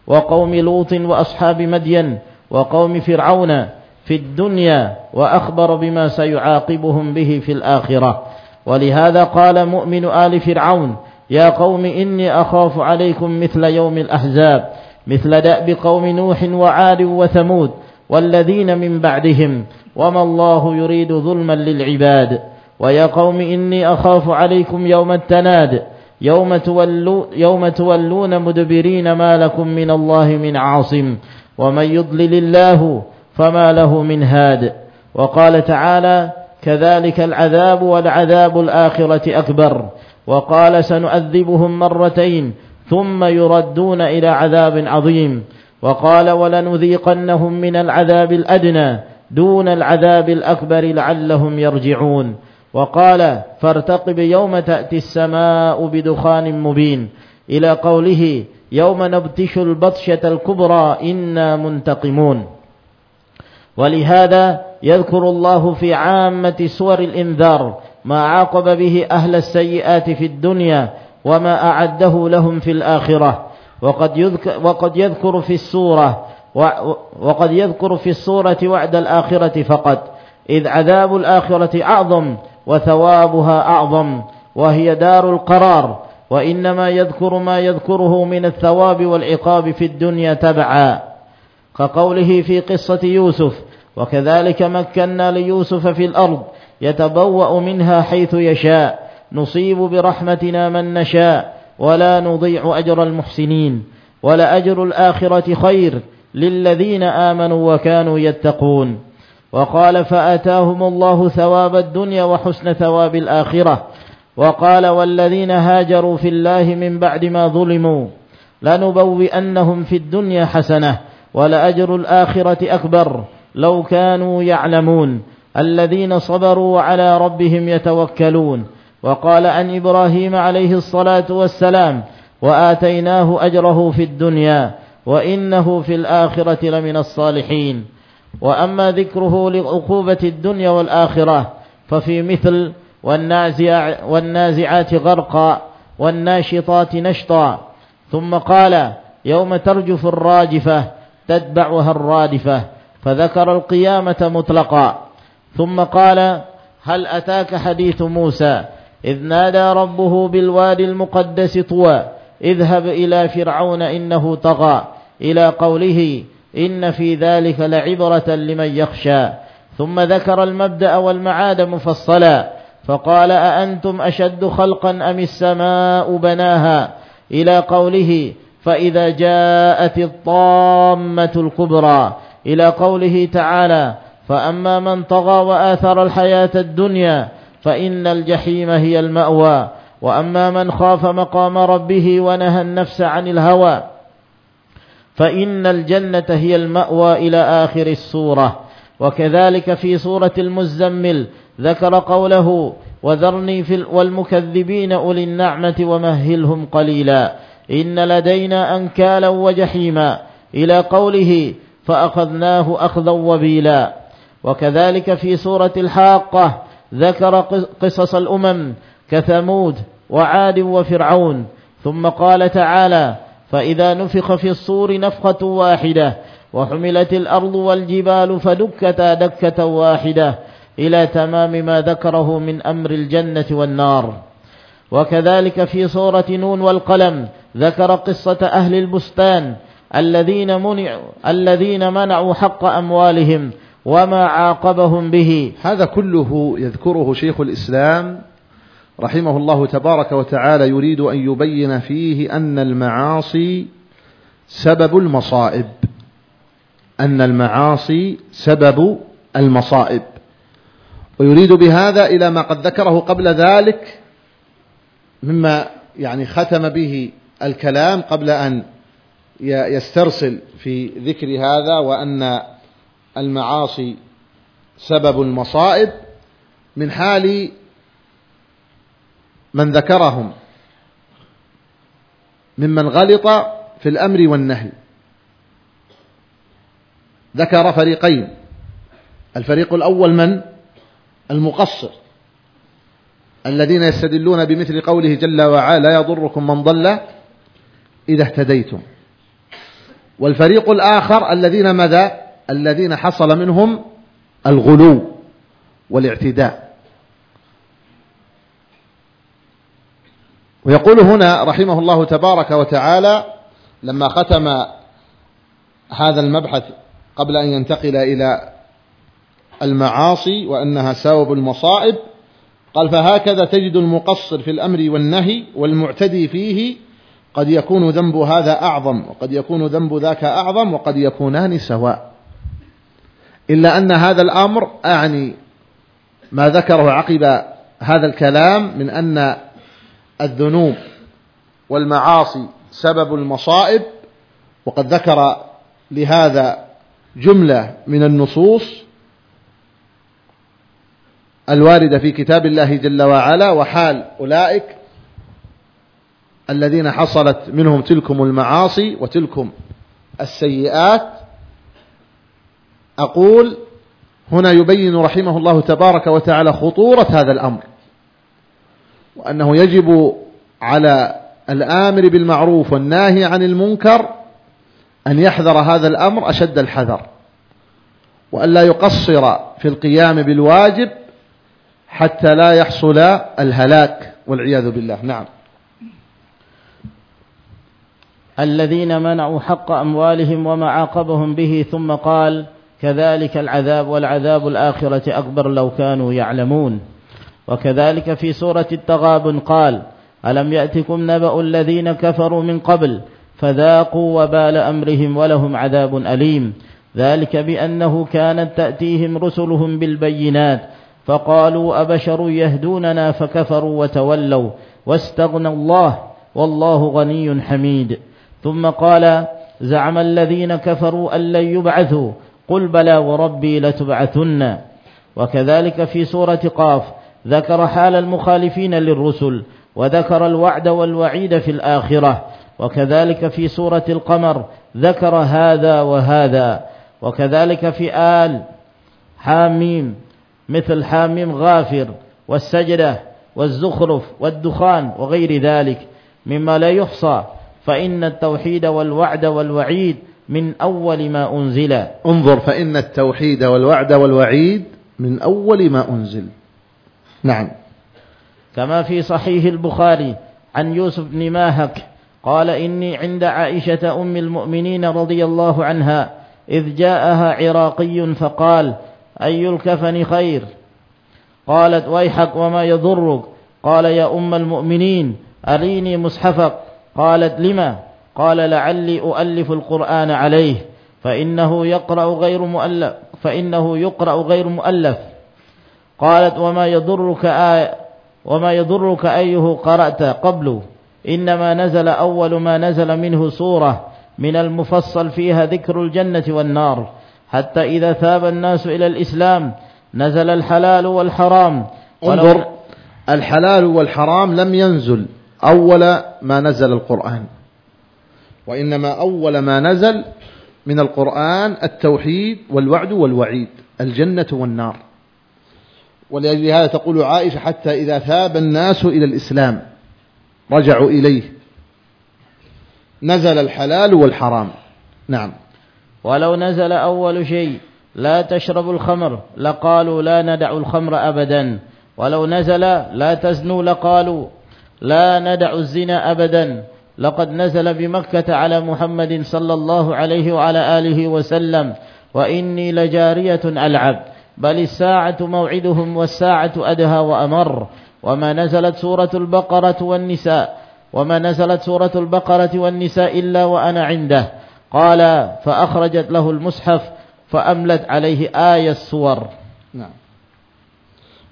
وقوم لوط وأصحاب مدين وقوم فرعون في الدنيا وأخبر بما سيعاقبهم به في الآخرة. ولهذا قال مؤمن آل فرعون يا قوم إني أخاف عليكم مثل يوم الأحزاب مثل دأب قوم نوح وعاد وثمود والذين من بعدهم وما الله يريد ظلما للعباد. ويا قوم إني أخاف عليكم يوم التناد يوم, تولو يوم تولون مدبرين ما لكم من الله من عاصم. ومن يضلل الله فما له من هاد. وقال تعالى كذلك العذاب والعذاب الآخرة أكبر. وقال سنؤذبهم مرتين ثم يردون إلى عذاب عظيم. وقال ولنذيقنهم من العذاب الأدنى دون العذاب الأكبر لعلهم يرجعون. وقال فارتقب يوم تأتي السماء بدخان مبين. إلى قوله يوم نبتش البطشة الكبرى إنا منتقمون. ولهذا يذكر الله في عامة سور الإنذار ما عاقب به أهل السيئات في الدنيا وما أعده لهم في الآخرة. وقد يذكر, وقد يذكر في السورة وقد يذكر في السورة وعد الآخرة فقط. إذ عذاب الآخرة أعظم وثوابها أعظم وهي دار القرار. وإنما يذكر ما يذكره من الثواب والعقاب في الدنيا تبعا كقوله في قصة يوسف وكذلك مكنا ليوسف في الأرض يتبوأ منها حيث يشاء نصيب برحمتنا من نشاء ولا نضيع أجر المحسنين ولأجر الآخرة خير للذين آمنوا وكانوا يتقون. وقال فآتاهم الله ثواب الدنيا وحسن ثواب الآخرة وقال والذين هاجروا في الله من بعد ما ظلموا لنبوئنهم في الدنيا حسنة ولأجر الآخرة أكبر لو كانوا يعلمون الذين صبروا وعلى ربهم يتوكلون. وقال عن إبراهيم عليه الصلاة والسلام وآتيناه أجره في الدنيا وإنه في الآخرة لمن الصالحين. وأما ذكره لعقوبة الدنيا والآخرة ففي مثل والنازع والنازعات غرقا والناشطات نشطا. ثم قال يوم ترجف الراجفة تتبعها الرادفة فذكر القيامة مطلقا. ثم قال هل أتاك حديث موسى؟ إذ نادى ربه بالوادي المقدس طوى اذهب إلى فرعون إنه طغى إلى قوله إن في ذلك لعبرة لمن يخشى. ثم ذكر المبدأ والمعاد مفصلا. فقال أأنتم أشد خلقا أم السماء بناها؟ إلى قوله فإذا جاءت الطامة الكبرى. إلى قوله تعالى فأما من طغى وآثر الحياة الدنيا فإن الجحيم هي المأوى. وأما من خاف مقام ربه ونهى النفس عن الهوى فإن الجنة هي المأوى إلى آخر السورة. وكذلك في سورة المزمل ذكر قوله وذرني في والمكذبين أولي النعمة ومهلهم قليلا. إن لدينا أنكالا وجحيما. إلى قوله فأخذناه أخذا وبيلا. وكذلك في سورة الحاقة ذكر قصص الأمم كثمود وعاد وفرعون. ثم قال تعالى فإذا نفخ في الصور نفخة واحدة وحملت الأرض والجبال فدكتا دكة واحدة. إلى تمام ما ذكره من أمر الجنة والنار. وكذلك في سورة نون والقلم ذكر قصة أهل البستان الذين منعوا الذين منعوا حق أموالهم وما عاقبهم به. هذا كله يذكره شيخ الإسلام رحمه الله تبارك وتعالى يريد أن يبين فيه أن المعاصي سبب المصائب. أن المعاصي سبب المصائب. ويريد بهذا إلى ما قد ذكره قبل ذلك مما يعني ختم به الكلام قبل أن يسترسل في ذكر هذا وأن المعاصي سبب المصائب من حال من ذكرهم ممن غلط في الأمر والنهي. ذكر فريقين الفريق الأول من؟ المقصر الذين يستدلون بمثل قوله جل وعلا لا يضركم من ضل إذا اهتديتم. والفريق الآخر الذين ماذا؟ الذين حصل منهم الغلو والاعتداء. ويقول هنا رحمه الله تبارك وتعالى لما ختم هذا المبحث قبل أن ينتقل إلى المعاصي وأنها سبب المصائب. قال فهكذا تجد المقصر في الأمر والنهي والمعتدي فيه قد يكون ذنب هذا أعظم وقد يكون ذنب ذاك أعظم وقد يكونان سواء. إلا أن هذا الأمر أعني ما ذكره عقب هذا الكلام من أن الذنوب والمعاصي سبب المصائب. وقد ذكر لهذا جملة من النصوص الواردة في كتاب الله جل وعلا وحال أولئك الذين حصلت منهم تلكم المعاصي وتلكم السيئات. أقول هنا يبين رحمه الله تبارك وتعالى خطورة هذا الأمر وأنه يجب على الآمر بالمعروف والناهي عن المنكر أن يحذر هذا الأمر أشد الحذر وأن لا يقصر في القيام بالواجب حتى لا يحصل الهلاك والعياذ بالله. نعم. الذين منعوا حق أموالهم وما عاقبهم به ثم قال كذلك العذاب والعذاب الآخرة أكبر لو كانوا يعلمون. وكذلك في سورة التغابن قال ألم يأتكم نبأ الذين كفروا من قبل فذاقوا وبال أمرهم ولهم عذاب أليم. ذلك بأنه كانت تأتيهم رسلهم بالبينات فقالوا أبشر يهدوننا فكفروا وتولوا واستغنى الله والله غني حميد. ثم قال زعم الذين كفروا أن لن يبعثوا قل بلى وربي لتبعثن. وكذلك في سورة قاف ذكر حال المخالفين للرسل وذكر الوعد والوعيد في الآخرة. وكذلك في سورة القمر ذكر هذا وهذا. وكذلك في آل حاميم مثل حاميم غافر والسجدة والزخرف والدخان وغير ذلك مما لا يحصى فإن التوحيد والوعد والوعيد من أول ما أنزل. انظر فإن التوحيد والوعد والوعيد من أول ما أنزل. نعم. كما في صحيح البخاري عن يوسف بن ماهك قال إني عند عائشة أم المؤمنين رضي الله عنها إذ جاءها عراقي فقال أي الكفن خير؟ قالت ويحك وما يضرك؟ قال يا أم المؤمنين أريني مصحفك. قالت لما؟ قال لعلي أؤلف القرآن عليه فإنه يقرأ غير مؤلف فإنه يقرأ غير مؤلف. قالت وما يضرك آية وما يضرك أيه قرأت قبل؟ إنما نزل أول ما نزل منه سورة من المفصل فيها ذكر الجنة والنار. حتى إذا ثاب الناس إلى الإسلام نزل الحلال والحرام. انظر الحلال والحرام لم ينزل أول ما نزل القرآن وإنما أول ما نزل من القرآن التوحيد والوعد والوعيد الجنة والنار. ولأجل هذا تقول عائشة حتى إذا ثاب الناس إلى الإسلام رجعوا إليه. نزل الحلال والحرام. نعم. ولو نزل أول شيء لا تشربوا الخمر لقالوا لا ندع الخمر أبدا. ولو نزل لا تزنوا لقالوا لا ندع الزنا أبدا. لقد نزل بمكة على محمد صلى الله عليه وعلى آله وسلم وإني لجارية ألعب. بل الساعة موعدهم والساعة أدهى وأمر. وما نزلت سورة البقرة والنساء وما نزلت سورة البقرة والنساء إلا وأنا عنده. قال فأخرجت له المصحف فأملت عليه آية الصور نعم.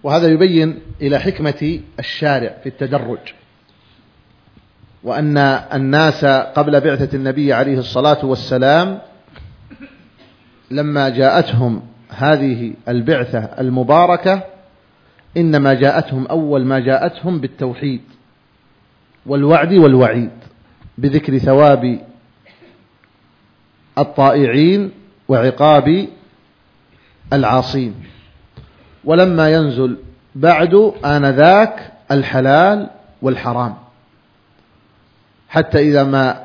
وهذا يبين إلى حكمة الشارع في التدرج وأن الناس قبل بعثة النبي عليه الصلاة والسلام لما جاءتهم هذه البعثة المباركة إنما جاءتهم أول ما جاءتهم بالتوحيد والوعد والوعيد بذكر ثواب الطائعين وعقاب العاصين. ولما ينزل بعد آنذاك الحلال والحرام. حتى إذا ما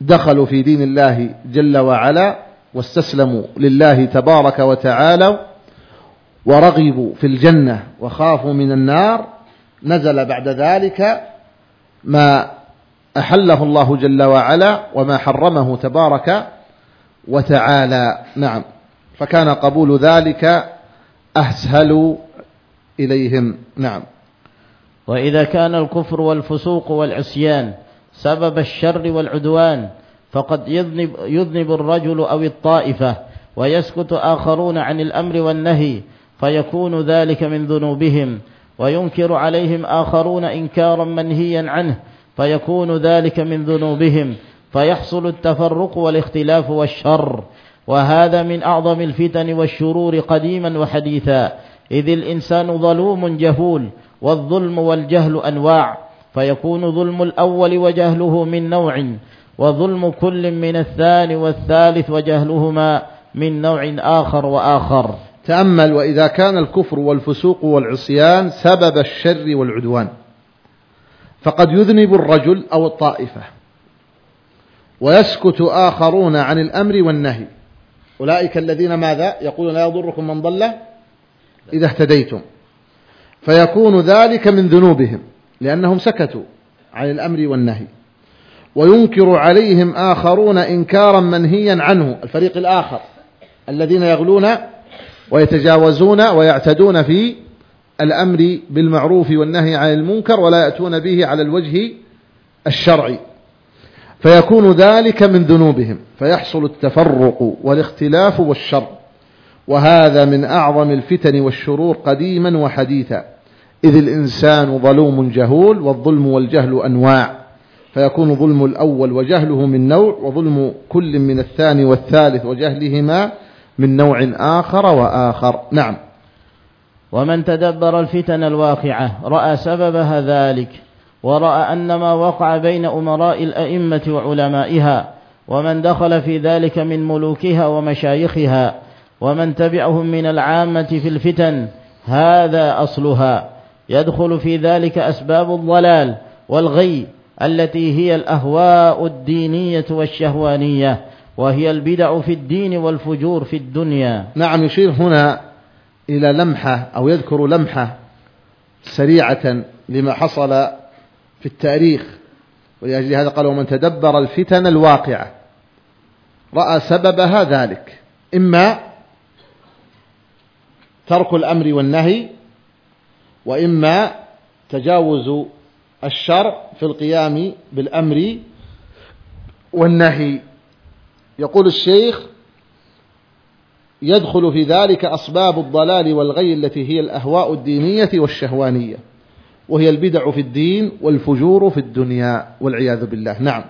دخلوا في دين الله جل وعلا واستسلموا لله تبارك وتعالى ورغبوا في الجنة وخافوا من النار نزل بعد ذلك ما أحله الله جل وعلا وما حرمه تبارك وتعالى. نعم. فكان قبول ذلك أسهل إليهم. نعم. وإذا كان الكفر والفسوق والعصيان سبب الشر والعدوان فقد يذنب, يذنب الرجل أو الطائفة ويسكت آخرون عن الأمر والنهي فيكون ذلك من ذنوبهم وينكر عليهم آخرون إنكارا منهيا عنه فيكون ذلك من ذنوبهم فيحصل التفرق والاختلاف والشر. وهذا من أعظم الفتن والشرور قديما وحديثا. إذ الإنسان ظلوم جهول والظلم والجهل أنواع. فيكون ظلم الأول وجهله من نوع وظلم كل من الثاني والثالث وجهلهما من نوع آخر وآخر. تأمل وإذا كان الكفر والفسوق والعصيان سبب الشر والعدوان. فقد يذنب الرجل أو الطائفة ويسكت آخرون عن الأمر والنهي. أولئك الذين ماذا؟ يقولون لا يضركم من ضل إذا اهتديتم. فيكون ذلك من ذنوبهم لأنهم سكتوا عن الأمر والنهي. وينكر عليهم آخرون إنكارا منهيا عنه الفريق الآخر الذين يغلون ويتجاوزون ويعتدون في الأمر بالمعروف والنهي عن المنكر ولا يأتون به على الوجه الشرعي. فيكون ذلك من ذنوبهم فيحصل التفرق والاختلاف والشر. وهذا من أعظم الفتن والشرور قديما وحديثا. إذ الإنسان ظلوم جهول والظلم والجهل أنواع. فيكون ظلم الأول وجهله من نوع وظلم كل من الثاني والثالث وجهلهما من نوع آخر وآخر. نعم. ومن تدبر الفتن الواقعة رأى سببها ذلك ورأى أن ما وقع بين أمراء الأئمة وعلمائها ومن دخل في ذلك من ملوكها ومشايخها ومن تبعهم من العامة في الفتن هذا أصلها. يدخل في ذلك أسباب الضلال والغي التي هي الأهواء الدينية والشهوانية وهي البدع في الدين والفجور في الدنيا. نعم يشير هنا إلى لمحة أو يذكر لمحة سريعة لما حصل في التاريخ. ولأجل هذا قال ومن تدبر الفتن الواقعة رأى سببها ذلك. إما ترك الأمر والنهي وإما تجاوز الشرع في القيام بالأمر والنهي. يقول الشيخ يدخل في ذلك أسباب الضلال والغي التي هي الأهواء الدينية والشهوانية وهي البدع في الدين والفجور في الدنيا والعياذ بالله. نعم.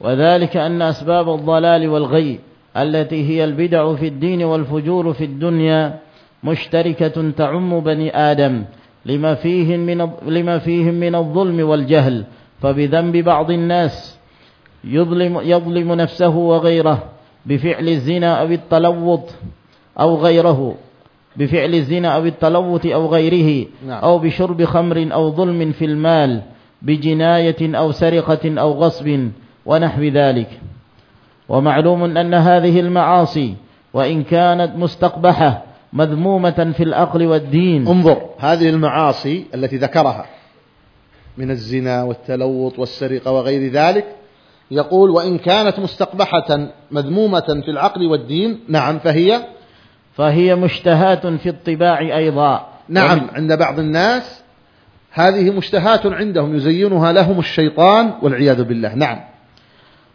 وذلك أن أسباب الضلال والغي التي هي البدع في الدين والفجور في الدنيا مشتركة تعم بني آدم لما فيهم من لما فيهم من الظلم والجهل فبذنب بعض الناس يظلم يظلم نفسه وغيره. بفعل الزنا أو التلوط أو غيره بفعل الزنا أو التلوط أو غيره نعم. أو بشرب خمر أو ظلم في المال بجناية أو سرقة أو غصب ونحو ذلك ومعلوم أن هذه المعاصي وإن كانت مستقبحة مذمومة في الأقل والدين انظر هذه المعاصي التي ذكرها من الزنا والتلوط والسرقة وغير ذلك يقول وإن كانت مستقبحة مذمومة في العقل والدين نعم فهي؟ فهي مشتهات في الطباع أيضا. نعم عند بعض الناس هذه مشتهات عندهم يزينها لهم الشيطان والعياذ بالله. نعم.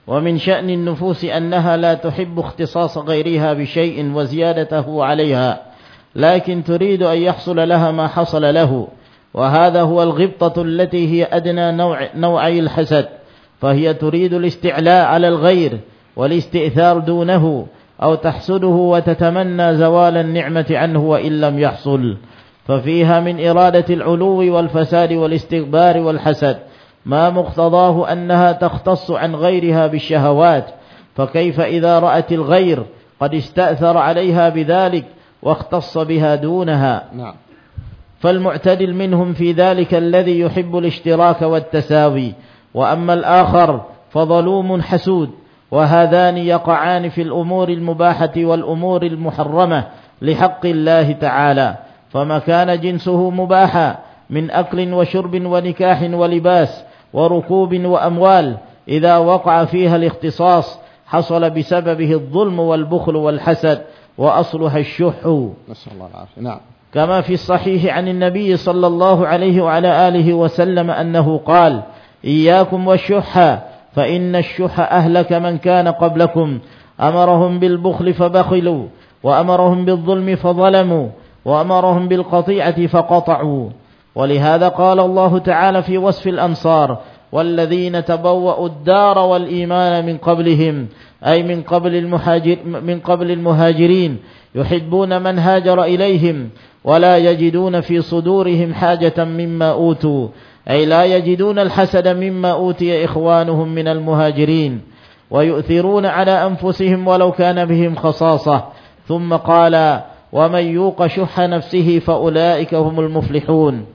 ومن شأن النفوس أنها لا تحب اختصاص غيرها بشيء وزيادته عليها لكن تريد أن يحصل لها ما حصل له وهذا هو الغبطة التي هي أدنى نوع نوعي الحسد. فهي تريد الاستعلاء على الغير والاستئثار دونه أو تحسده وتتمنى زوال النعمة عنه وإن لم يحصل. ففيها من إرادة العلو والفساد والاستكبار والحسد ما مقتضاه أنها تختص عن غيرها بالشهوات. فكيف إذا رأت الغير قد استأثر عليها بذلك واختص بها دونها؟ نعم. فالمعتدل منهم في ذلك الذي يحب الاشتراك والتساوي. وأما الآخر فظلوم حسود وهذان يقعان في الأمور المباحة والأمور المحرمة لحق الله تعالى. فما كان جنسه مباحا من أكل وشرب ونكاح ولباس وركوب وأموال إذا وقع فيها الاختصاص حصل بسببه الظلم والبخل والحسد وأصلها الشح. نسأل الله العافية. نعم. كما في الصحيح عن النبي صلى الله عليه وعلى آله وسلم أنه قال إياكم والشح فإن الشح أهلك من كان قبلكم. أمرهم بالبخل فبخلوا وأمرهم بالظلم فظلموا وأمرهم بالقطيعة فقطعوا. ولهذا قال الله تعالى في وصف الأنصار والذين تبوأوا الدار والإيمان من قبلهم أي من قبل المهاجر من قبل المهاجرين يحبون من هاجر إليهم ولا يجدون في صدورهم حاجة مما أوتوا. أي لا يجدون الحسد مما أوتي إخوانهم من المهاجرين ويؤثرون على أنفسهم ولو كان بهم خصاصة. ثم قال ومن يوق شح نفسه فأولئك هم المفلحون.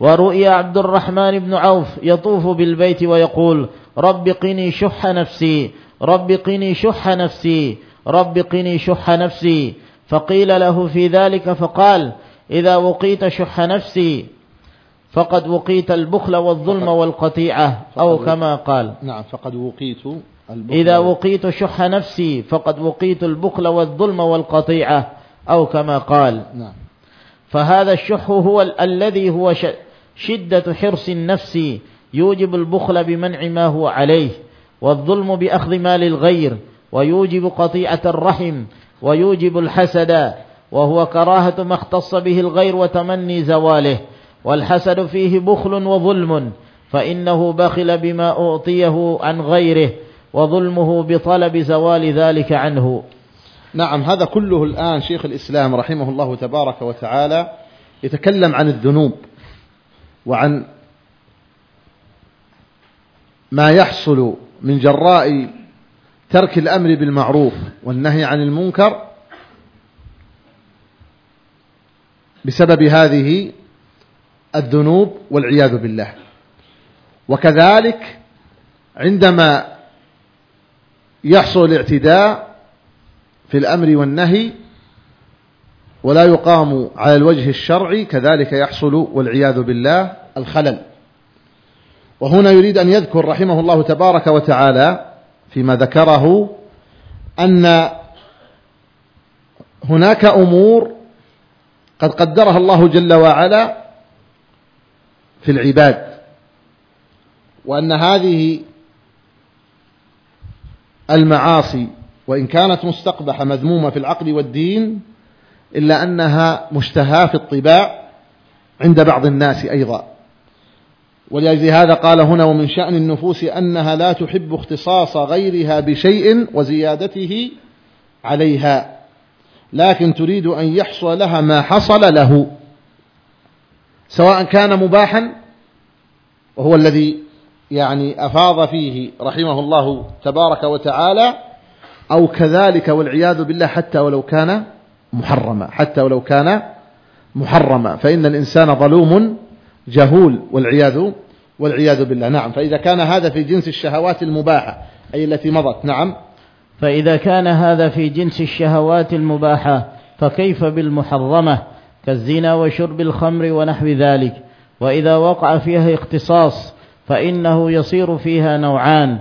ورؤيا عبد الرحمن بن عوف يطوف بالبيت ويقول رب قني شح نفسي رب قني شح نفسي رب قني شح نفسي. فقيل له في ذلك فقال إذا وقيت شح نفسي فقد وقيت البخل والظلم والقطيعة أو كما قال. نعم فقد وقيت إذا وقيت شح نفسي فقد وقيت البخل والظلم والقطيعة أو كما قال. نعم. فهذا الشح هو الذي هو شدة حرص النفس يوجب البخل بمنع ما هو عليه والظلم بأخذ مال الغير ويوجب قطيعة الرحم ويوجب الحسد وهو كراهة ما اختص به الغير وتمني زواله. والحسد فيه بخل وظلم فإنه بخل بما أعطيه عن غيره وظلمه بطلب زوال ذلك عنه. نعم هذا كله الآن شيخ الإسلام رحمه الله تبارك وتعالى يتكلم عن الذنوب وعن ما يحصل من جراء ترك الأمر بالمعروف والنهي عن المنكر بسبب هذه الذنوب والعياذ بالله. وكذلك عندما يحصل الاعتداء في الأمر والنهي ولا يقام على الوجه الشرعي كذلك يحصل والعياذ بالله الخلل. وهنا يريد أن يذكر رحمه الله تبارك وتعالى فيما ذكره أن هناك أمور قد قدرها الله جل وعلا في العباد. وأن هذه المعاصي وإن كانت مستقبحة مذمومة في العقل والدين إلا أنها مشتهاة في الطباع عند بعض الناس أيضا. ولأجل هذا قال هنا ومن شأن النفوس أنها لا تحب اختصاص غيرها بشيء وزيادته عليها لكن تريد أن يحصل لها ما حصل له. سواء كان مباحا وهو الذي يعني أفاض فيه رحمه الله تبارك وتعالى أو كذلك والعياذ بالله حتى ولو كان محرما حتى ولو كان محرما. فإن الإنسان ظلوم جهول والعياذ والعياذ بالله. نعم فإذا كان هذا في جنس الشهوات المباحة أي التي مضت. نعم. فإذا كان هذا في جنس الشهوات المباحة فكيف بالمحرمة؟ كالزنا وشرب الخمر ونحو ذلك. وإذا وقع فيها اختصاص فإنه يصير فيها نوعان.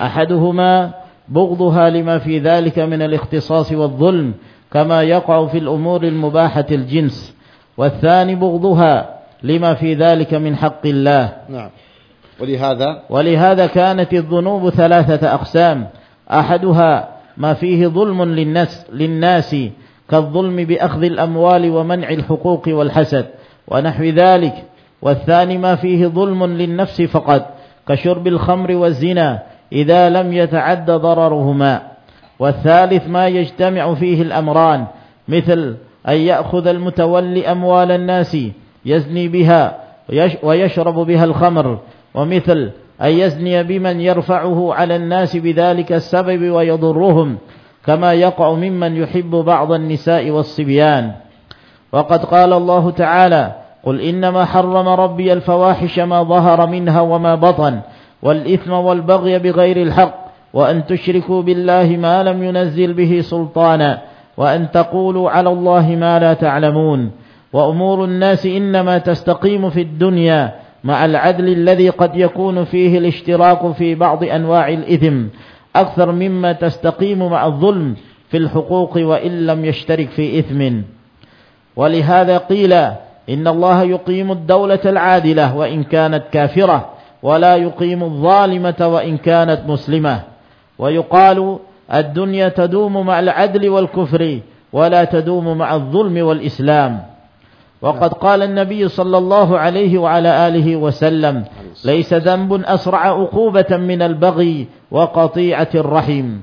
أحدهما بغضها لما في ذلك من الاختصاص والظلم كما يقع في الأمور المباحة الجنس. والثاني بغضها لما في ذلك من حق الله. نعم. ولهذا؟ ولهذا كانت الذنوب ثلاثة أقسام. أحدها ما فيه ظلم للناس, للناس كالظلم بأخذ الأموال ومنع الحقوق والحسد ونحو ذلك. والثاني ما فيه ظلم للنفس فقط كشرب الخمر والزنا إذا لم يتعد ضررهما. والثالث ما يجتمع فيه الأمران مثل أن يأخذ المتولي أموال الناس يزني بها ويشرب بها الخمر. ومثل أن يزني بمن يرفعه على الناس بذلك السبب ويضرهم. كما يقع ممن يحب بعض النساء والصبيان. وقد قال الله تعالى قل إنما حرم ربي الفواحش ما ظهر منها وما بطن والإثم والبغي بغير الحق وأن تشركوا بالله ما لم ينزل به سلطانا وأن تقولوا على الله ما لا تعلمون. وأمور الناس إنما تستقيم في الدنيا مع العدل الذي قد يكون فيه الاشتراك في بعض أنواع الإثم أكثر مما تستقيم مع الظلم في الحقوق وإن لم يشترك في إثم. ولهذا قيل إن الله يقيم الدولة العادلة وإن كانت كافرة ولا يقيم الظالمة وإن كانت مسلمة. ويقال الدنيا تدوم مع العدل والكفر ولا تدوم مع الظلم والإسلام. وقد قال النبي صلى الله عليه وعلى آله وسلم ليس ذنب أسرع عقوبة من البغي وقطيعة الرحم.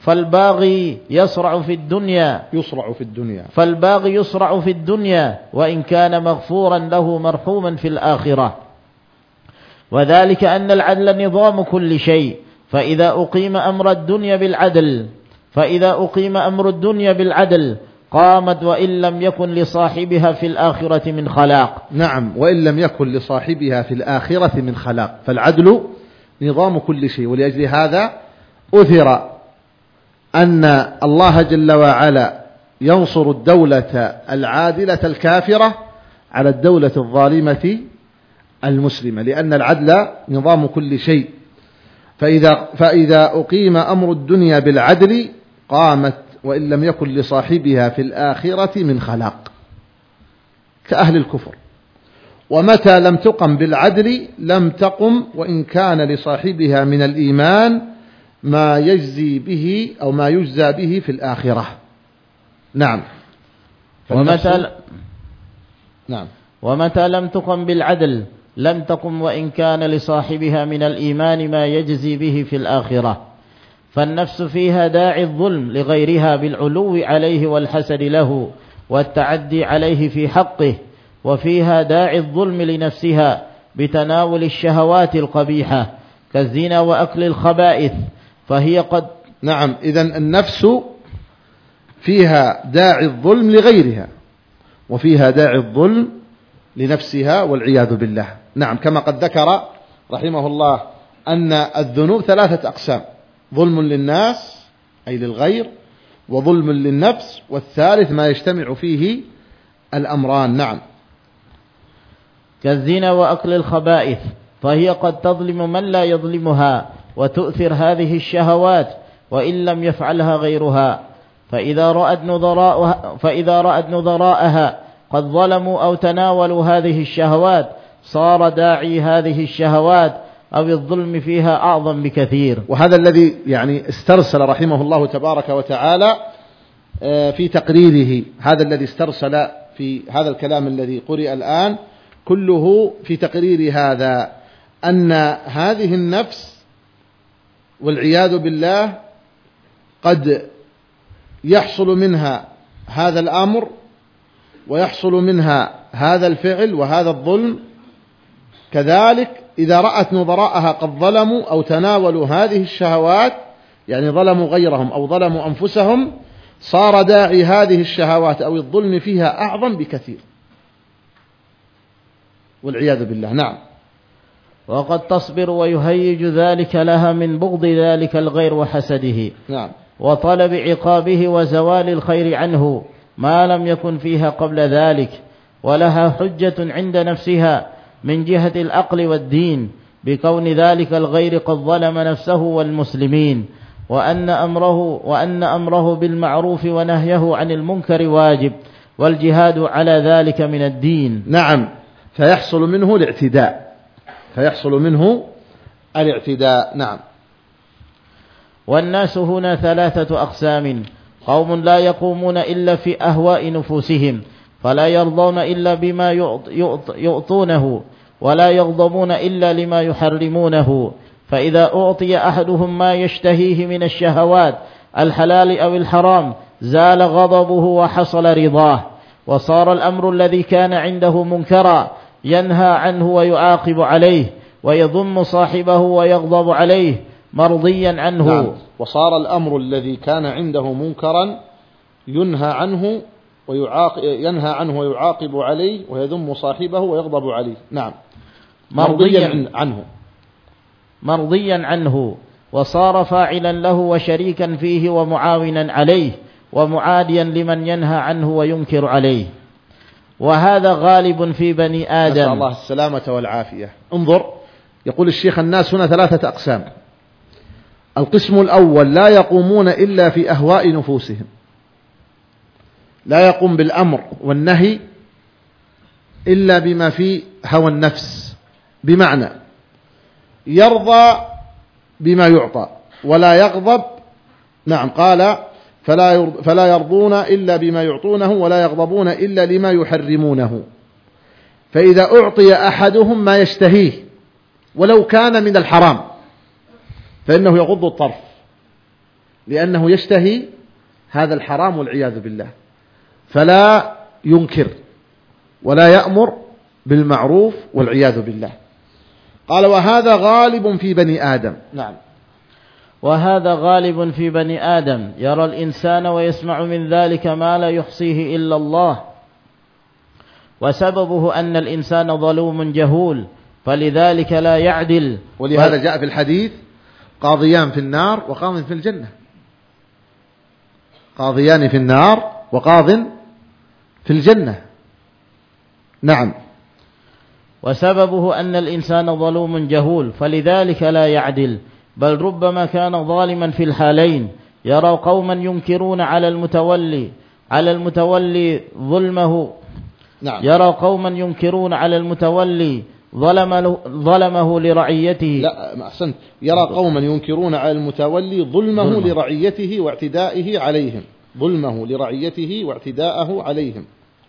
فالباغي يسرع في الدنيا يسرع في الدنيا. فالباغي يسرع في الدنيا وإن كان مغفورا له مرحوما في الآخرة. وذلك أن العدل نظام كل شيء فإذا أقيم أمر الدنيا بالعدل فإذا أقيم أمر الدنيا بالعدل قامت وإن لم يكن لصاحبها في الآخرة من خلاق. نعم وإن لم يكن لصاحبها في الآخرة من خلاق. فالعدل نظام كل شيء ولأجل هذا أثر أن الله جل وعلا ينصر الدولة العادلة الكافرة على الدولة الظالمة المسلمة لأن العدل نظام كل شيء. فإذا, فإذا أقيم أمر الدنيا بالعدل قامت وإن لم يكن لصاحبها في الآخرة من خلاق كأهل الكفر. ومتى لم تقم بالعدل لم تقم وإن كان لصاحبها من الإيمان ما يجزي به أو ما يجزى به في الآخرة. نعم. ومتى نعم. ومتى لم تقم بالعدل لم تقم وإن كان لصاحبها من الإيمان ما يجزي به في الآخرة. فالنفس فيها داعي الظلم لغيرها بالعلو عليه والحسد له والتعدي عليه في حقه وفيها داعي الظلم لنفسها بتناول الشهوات القبيحة كالزنا وأكل الخبائث فهي قد نعم إذا النفس فيها داعي الظلم لغيرها وفيها داعي الظلم لنفسها والعياذ بالله. نعم كما قد ذكر رحمه الله أن الذنوب ثلاثة أقسام. ظلم للناس أي للغير وظلم للنفس والثالث ما يجتمع فيه الأمران. نعم. كالزنا وأكل الخبائث فهي قد تظلم من لا يظلمها وتؤثر هذه الشهوات وإن لم يفعلها غيرها. فإذا رأت نظراءها, فإذا رأت نظراءها قد ظلموا أو تناولوا هذه الشهوات صار داعي هذه الشهوات أو الظلم فيها أعظم بكثير. وهذا الذي يعني استرسل رحمه الله تبارك وتعالى آه، في تقريره. هذا الذي استرسل في هذا الكلام الذي قرئ الآن كله في تقرير هذا أن هذه النفس والعياذ بالله قد يحصل منها هذا الأمر ويحصل منها هذا الفعل وهذا الظلم كذلك إذا رأت نظراءها قد ظلموا أو تناولوا هذه الشهوات يعني ظلموا غيرهم أو ظلموا أنفسهم صار داعي هذه الشهوات أو الظلم فيها أعظم بكثير. والعياذ بالله نعم. وقد تصبر ويهيج ذلك لها من بغض ذلك الغير وحسده. نعم. وطلب عقابه وزوال الخير عنه ما لم يكن فيها قبل ذلك ولها حجة عند نفسها من جهة الأقل والدين بكون ذلك الغير قد ظلم نفسه والمسلمين وأن أمره, وأن أمره بالمعروف ونهيه عن المنكر واجب والجهاد على ذلك من الدين. نعم فيحصل منه الاعتداء. فيحصل منه الاعتداء نعم. والناس هنا ثلاثة أقسام قوم لا يقومون إلا في أهواء نفوسهم فلا يرضون إلا بما يعطونه ولا يغضبون إلا لما يحرمونه. فإذا أعطي أحدهم ما يشتهيه من الشهوات الحلال أو الحرام زال غضبه وحصل رضاه. وصار الأمر الذي كان عنده منكرا ينهى عنه ويعاقب عليه ويضم صاحبه ويغضب عليه مرضيا عنه. نعم. وصار الأمر الذي كان عنده منكرا ينهى عنه ويعاق ينهى عنه ويعاقب عليه ويذم صاحبه ويغضب عليه. نعم. مرضيا عنه. مرضيا عنه. وصار فاعلا له وشريكا فيه ومعاونا عليه ومعاديا لمن ينهى عنه وينكر عليه. وهذا غالب في بني آدم. نسأل الله السلامة والعافية. انظر يقول الشيخ الناس هنا ثلاثة أقسام. القسم الأول لا يقومون إلا في أهواء نفوسهم. لا يقوم بالأمر والنهي إلا بما في هوى النفس. بمعنى يرضى بما يعطى ولا يغضب نعم قال فلا فلا يرضون إلا بما يعطونه ولا يغضبون إلا لما يحرمونه. فإذا أعطي أحدهم ما يشتهيه ولو كان من الحرام فإنه يغض الطرف لأنه يشتهي هذا الحرام والعياذ بالله. فلا ينكر ولا يأمر بالمعروف والعياذ بالله. قال وهذا غالب في بني آدم. نعم. وهذا غالب في بني آدم. يرى الإنسان ويسمع من ذلك ما لا يحصيه إلا الله. وسببه أن الإنسان ظلوم جهول فلذلك لا يعدل. ولهذا جاء في الحديث قاضيان في النار وقاض في الجنة. قاضيان في النار وقاض في الجنة. نعم. وسببه أن الإنسان ظلوم جهول فلذلك لا يعدل بل ربما كان ظالما في الحالين. يرى قوما ينكرون على المتولي على المتولي ظلمه. نعم. يرى قوما ينكرون على المتولي ظلم ظلمه لرعيته. لا أحسنت. يرى قوما ينكرون على المتولي ظلمه, ظلمه. لرعيته واعتدائه عليهم. ظلمه لرعيته واعتداءه عليهم.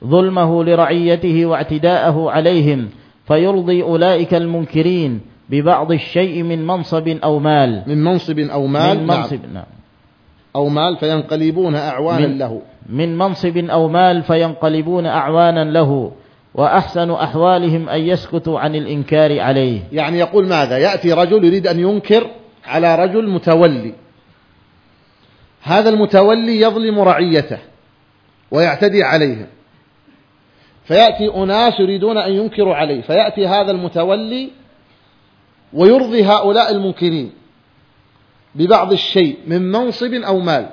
ظلمه لرعيته واعتداءه عليهم فيرضي أولئك المنكرين ببعض الشيء من منصب أو مال. من منصب أو مال من منصب نعم. نعم. أو مال فينقلبون أعوانا من له. من منصب أو مال فينقلبون أعوانا له وأحسن أحوالهم أن يسكتوا عن الإنكار عليه. يعني يقول ماذا؟ يأتي رجل يريد أن ينكر على رجل متولي. هذا المتولي يظلم رعيته ويعتدي عليهم. فيأتي أناس يريدون أن ينكروا عليه فيأتي هذا المتولي ويرضي هؤلاء المنكرين ببعض الشيء من منصب أو مال.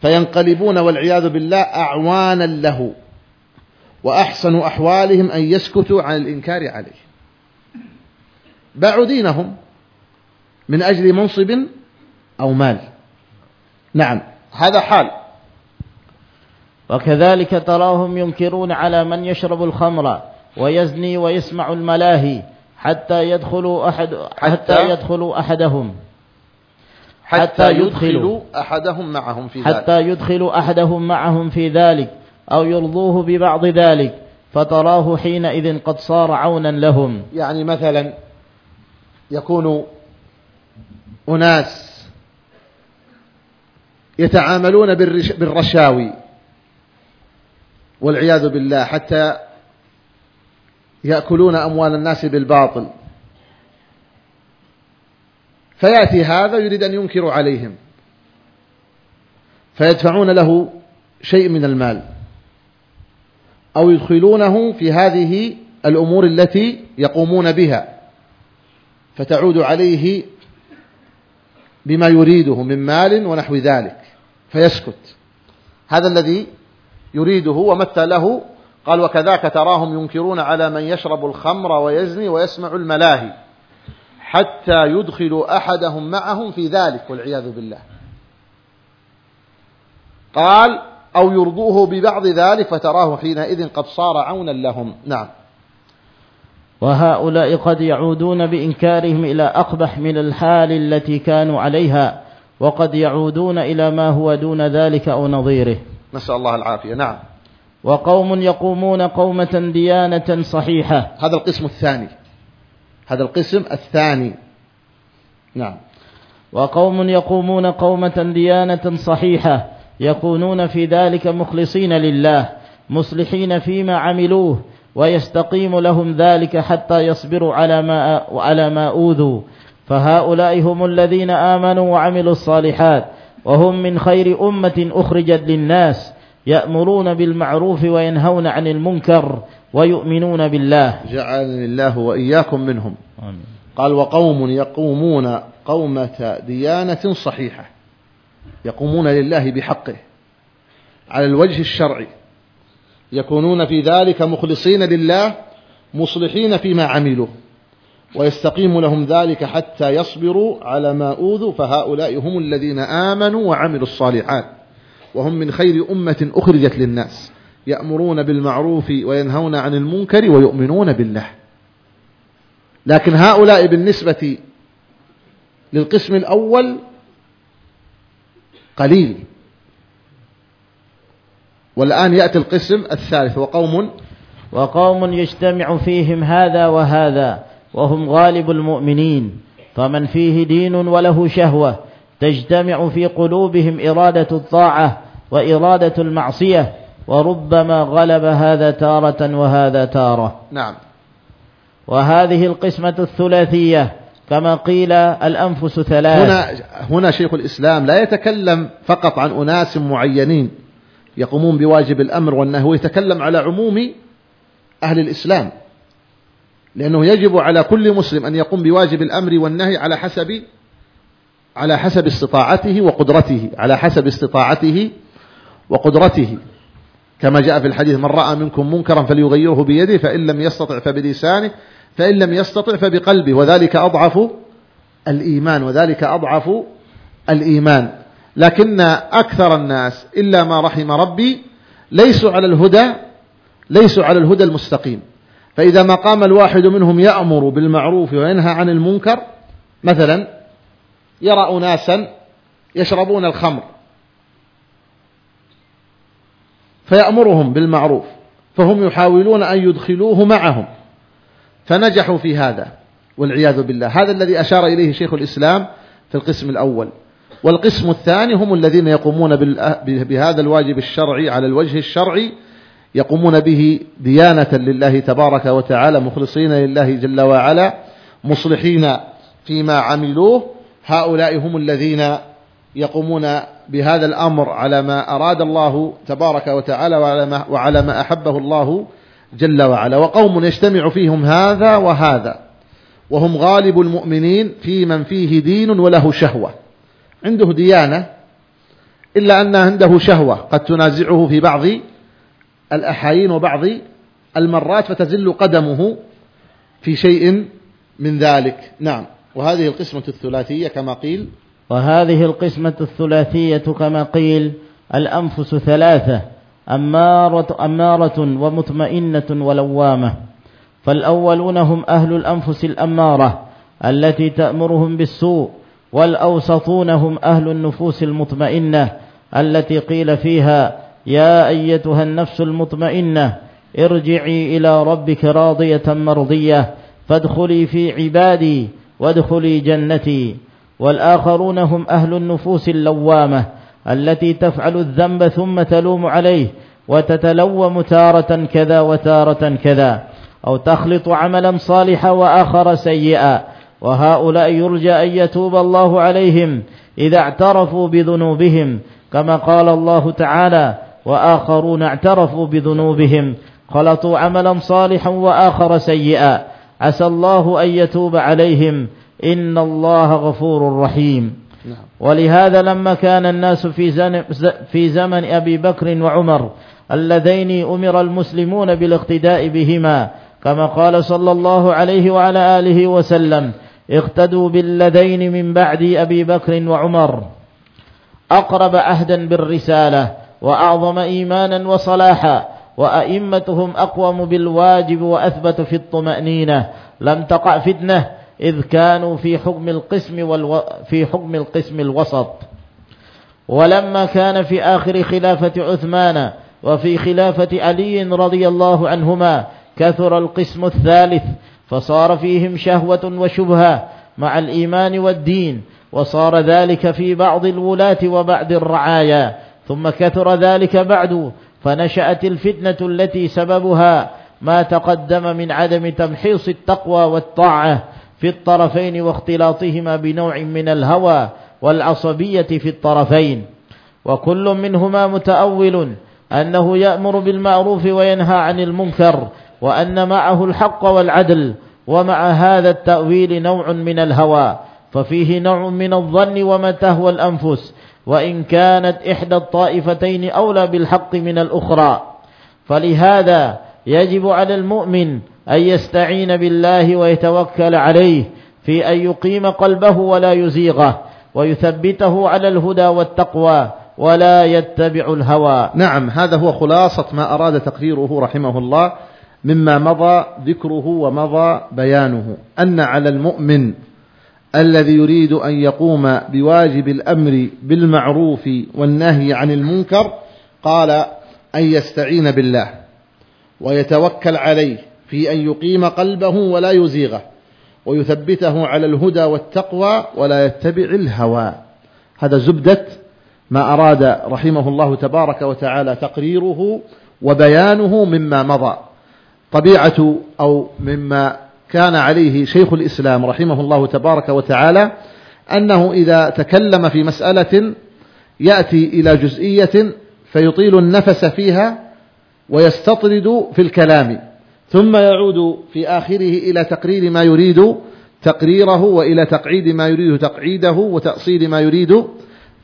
فينقلبون والعياذ بالله أعوانا له وأحسن أحوالهم أن يسكتوا عن الإنكار عليه. باعوا دينهم من أجل منصب أو مال. نعم هذا حال. وكذلك تراهم ينكرون على من يشرب الخمر ويزني ويسمع الملاهي حتى يدخلوا أحد حتى, يدخلوا أحدهم. حتى, يدخلوا أحدهم معهم في ذلك. حتى يدخلوا أحدهم معهم في ذلك أو يرضوه ببعض ذلك. فتراه حينئذ قد صار عونا لهم. يعني مثلا يكون أناس يتعاملون بالرشاوي. والعياذ بالله حتى يأكلون أموال الناس بالباطل. فيأتي هذا يريد أن ينكر عليهم. فيدفعون له شيء من المال. أو يدخلونه في هذه الأمور التي يقومون بها. فتعود عليه بما يريده من مال ونحو ذلك. فيسكت. هذا الذي يريده ومثل له قال وكذاك تراهم ينكرون على من يشرب الخمر ويزني ويسمع الملاهي حتى يدخلوا أحدهم معهم في ذلك. والعياذ بالله. قال أو يرضوه ببعض ذلك فتراه حينئذ قد صار عونا لهم. نعم. وهؤلاء قد يعودون بإنكارهم إلى أقبح من الحال التي كانوا عليها وقد يعودون إلى ما هو دون ذلك أو نظيره. نسأل الله العافية. نعم. وقوم يقومون قومة ديانة صحيحة. هذا القسم الثاني. هذا القسم الثاني. نعم. وقوم يقومون قومة ديانة صحيحة. يكونون في ذلك مخلصين لله مصلحين فيما عملوه ويستقيم لهم ذلك حتى يصبروا على ما, على ما أوذوا. فهؤلاء هم الذين آمنوا وعملوا الصالحات. وهم من خير أمة أخرجت للناس يأمرون بالمعروف وينهون عن المنكر ويؤمنون بالله. جعلني الله وإياكم منهم. آمين. قال وقوم يقومون قومة ديانة صحيحة. يقومون لله بحقه. على الوجه الشرعي. يكونون في ذلك مخلصين لله مصلحين فيما عملوا. ويستقيم لهم ذلك حتى يصبروا على ما أوذوا فهؤلاء هم الذين آمنوا وعملوا الصالحات. وهم من خير أمة أخرجت للناس يأمرون بالمعروف وينهون عن المنكر ويؤمنون بالله. لكن هؤلاء بالنسبة للقسم الأول قليل. والآن يأتي القسم الثالث وقوم وقوم يجتمع فيهم هذا وهذا. وهم غالب المؤمنين فمن فيه دين وله شهوة تجتمع في قلوبهم إرادة الطاعة وإرادة المعصية وربما غلب هذا تارة وهذا تارة. نعم. وهذه القسمة الثلاثية كما قيل الأنفس ثلاث. هنا, هنا شيخ الإسلام لا يتكلم فقط عن أناس معينين يقومون بواجب الأمر والنهي يتكلم على عموم أهل الإسلام. لأنه يجب على كل مسلم أن يقوم بواجب الأمر والنهي على حسب على حسب استطاعته وقدرته على حسب استطاعته وقدرته. كما جاء في الحديث من رأى منكم منكرا فليغيره بيده فإن لم يستطع فبلسانه فإن لم يستطع فبقلبه. وذلك أضعف الإيمان وذلك أضعف الإيمان. لكن أكثر الناس إلا ما رحم ربي ليسوا على الهدى ليسوا على الهدى المستقيم. فإذا ما قام الواحد منهم يأمر بالمعروف وينهى عن المنكر مثلا يرى أناسا يشربون الخمر فيأمرهم بالمعروف فهم يحاولون أن يدخلوه معهم فنجحوا في هذا والعياذ بالله. هذا الذي أشار إليه شيخ الإسلام في القسم الأول. والقسم الثاني هم الذين يقومون بهذا الواجب الشرعي على الوجه الشرعي يقومون به ديانة لله تبارك وتعالى مخلصين لله جل وعلا مصلحين فيما عملوه. هؤلاء هم الذين يقومون بهذا الأمر على ما أراد الله تبارك وتعالى وعلى ما, وعلى ما أحبه الله جل وعلا. وقوم يجتمع فيهم هذا وهذا وهم غالب المؤمنين في من فيه دين وله شهوة. عنده ديانة إلا أن عنده شهوة قد تنازعه في بعض الأحايين وبعض المرات فتزل قدمه في شيء من ذلك. نعم. وهذه القسمة الثلاثية كما قيل. وهذه القسمة الثلاثية كما قيل الأنفس ثلاثة أمارة, أمارة ومطمئنة ولوامة. فالأولون هم أهل الأنفس الأمارة التي تأمرهم بالسوء والأوسطون هم أهل النفوس المطمئنة التي قيل فيها يا أيتها النفس المطمئنة ارجعي إلى ربك راضية مرضية فادخلي في عبادي وادخلي جنتي. والآخرون هم أهل النفوس اللوامة التي تفعل الذنب ثم تلوم عليه وتتلوم تارة كذا وتارة كذا. أو تخلط عملا صالحا وآخر سيئا. وهؤلاء يرجى أن يتوب الله عليهم إذا اعترفوا بذنوبهم كما قال الله تعالى وآخرون اعترفوا بذنوبهم خلطوا عملا صالحا وآخر سيئا. عسى الله أن يتوب عليهم. إن الله غفور رحيم. نعم. ولهذا لما كان الناس في, في زمن أبي بكر وعمر اللذين أمر المسلمون بالاقتداء بهما كما قال صلى الله عليه وعلى آله وسلم اقتدوا بالذين من بعد أبي بكر وعمر. أقرب عهدا بالرسالة. وأعظم إيمانا وصلاحا وأئمتهم أقوم بالواجب وأثبت في الطمأنينة. لم تقع فتنة إذ كانوا في حكم القسم والو... في حكم القسم الوسط. ولما كان في آخر خلافة عثمان وفي خلافة علي رضي الله عنهما كثر القسم الثالث فصار فيهم شهوة وشبهة مع الإيمان والدين وصار ذلك في بعض الولاة وبعض الرعايا. ثم كثر ذلك بعد فنشأت الفتنة التي سببها ما تقدم من عدم تمحيص التقوى والطاعة في الطرفين واختلاطهما بنوع من الهوى والعصبية في الطرفين. وكل منهما متأول أنه يأمر بالمعروف وينهى عن المنكر وأن معه الحق والعدل ومع هذا التأويل نوع من الهوى ففيه نوع من الظن وما تهوى الأنفس. وإن كانت إحدى الطائفتين أولى بالحق من الأخرى. فلهذا يجب على المؤمن أن يستعين بالله ويتوكل عليه في أن يقيم قلبه ولا يزيغه ويثبته على الهدى والتقوى ولا يتبع الهوى. نعم هذا هو خلاصة ما أراد تقريره رحمه الله مما مضى ذكره ومضى بيانه. أن على المؤمن الذي يريد أن يقوم بواجب الأمر بالمعروف والنهي عن المنكر قال أن يستعين بالله ويتوكل عليه في أن يقيم قلبه ولا يزيغه ويثبته على الهدى والتقوى ولا يتبع الهوى. هذا زبدة ما أراد رحمه الله تبارك وتعالى تقريره وبيانه مما مضى. طبيعة أو مما كان عليه شيخ الإسلام رحمه الله تبارك وتعالى أنه إذا تكلم في مسألة يأتي إلى جزئية فيطيل النفس فيها ويستطرد في الكلام ثم يعود في آخره إلى تقرير ما يريد تقريره وإلى تقعيد ما يريد تقعيده وتأصيل ما يريد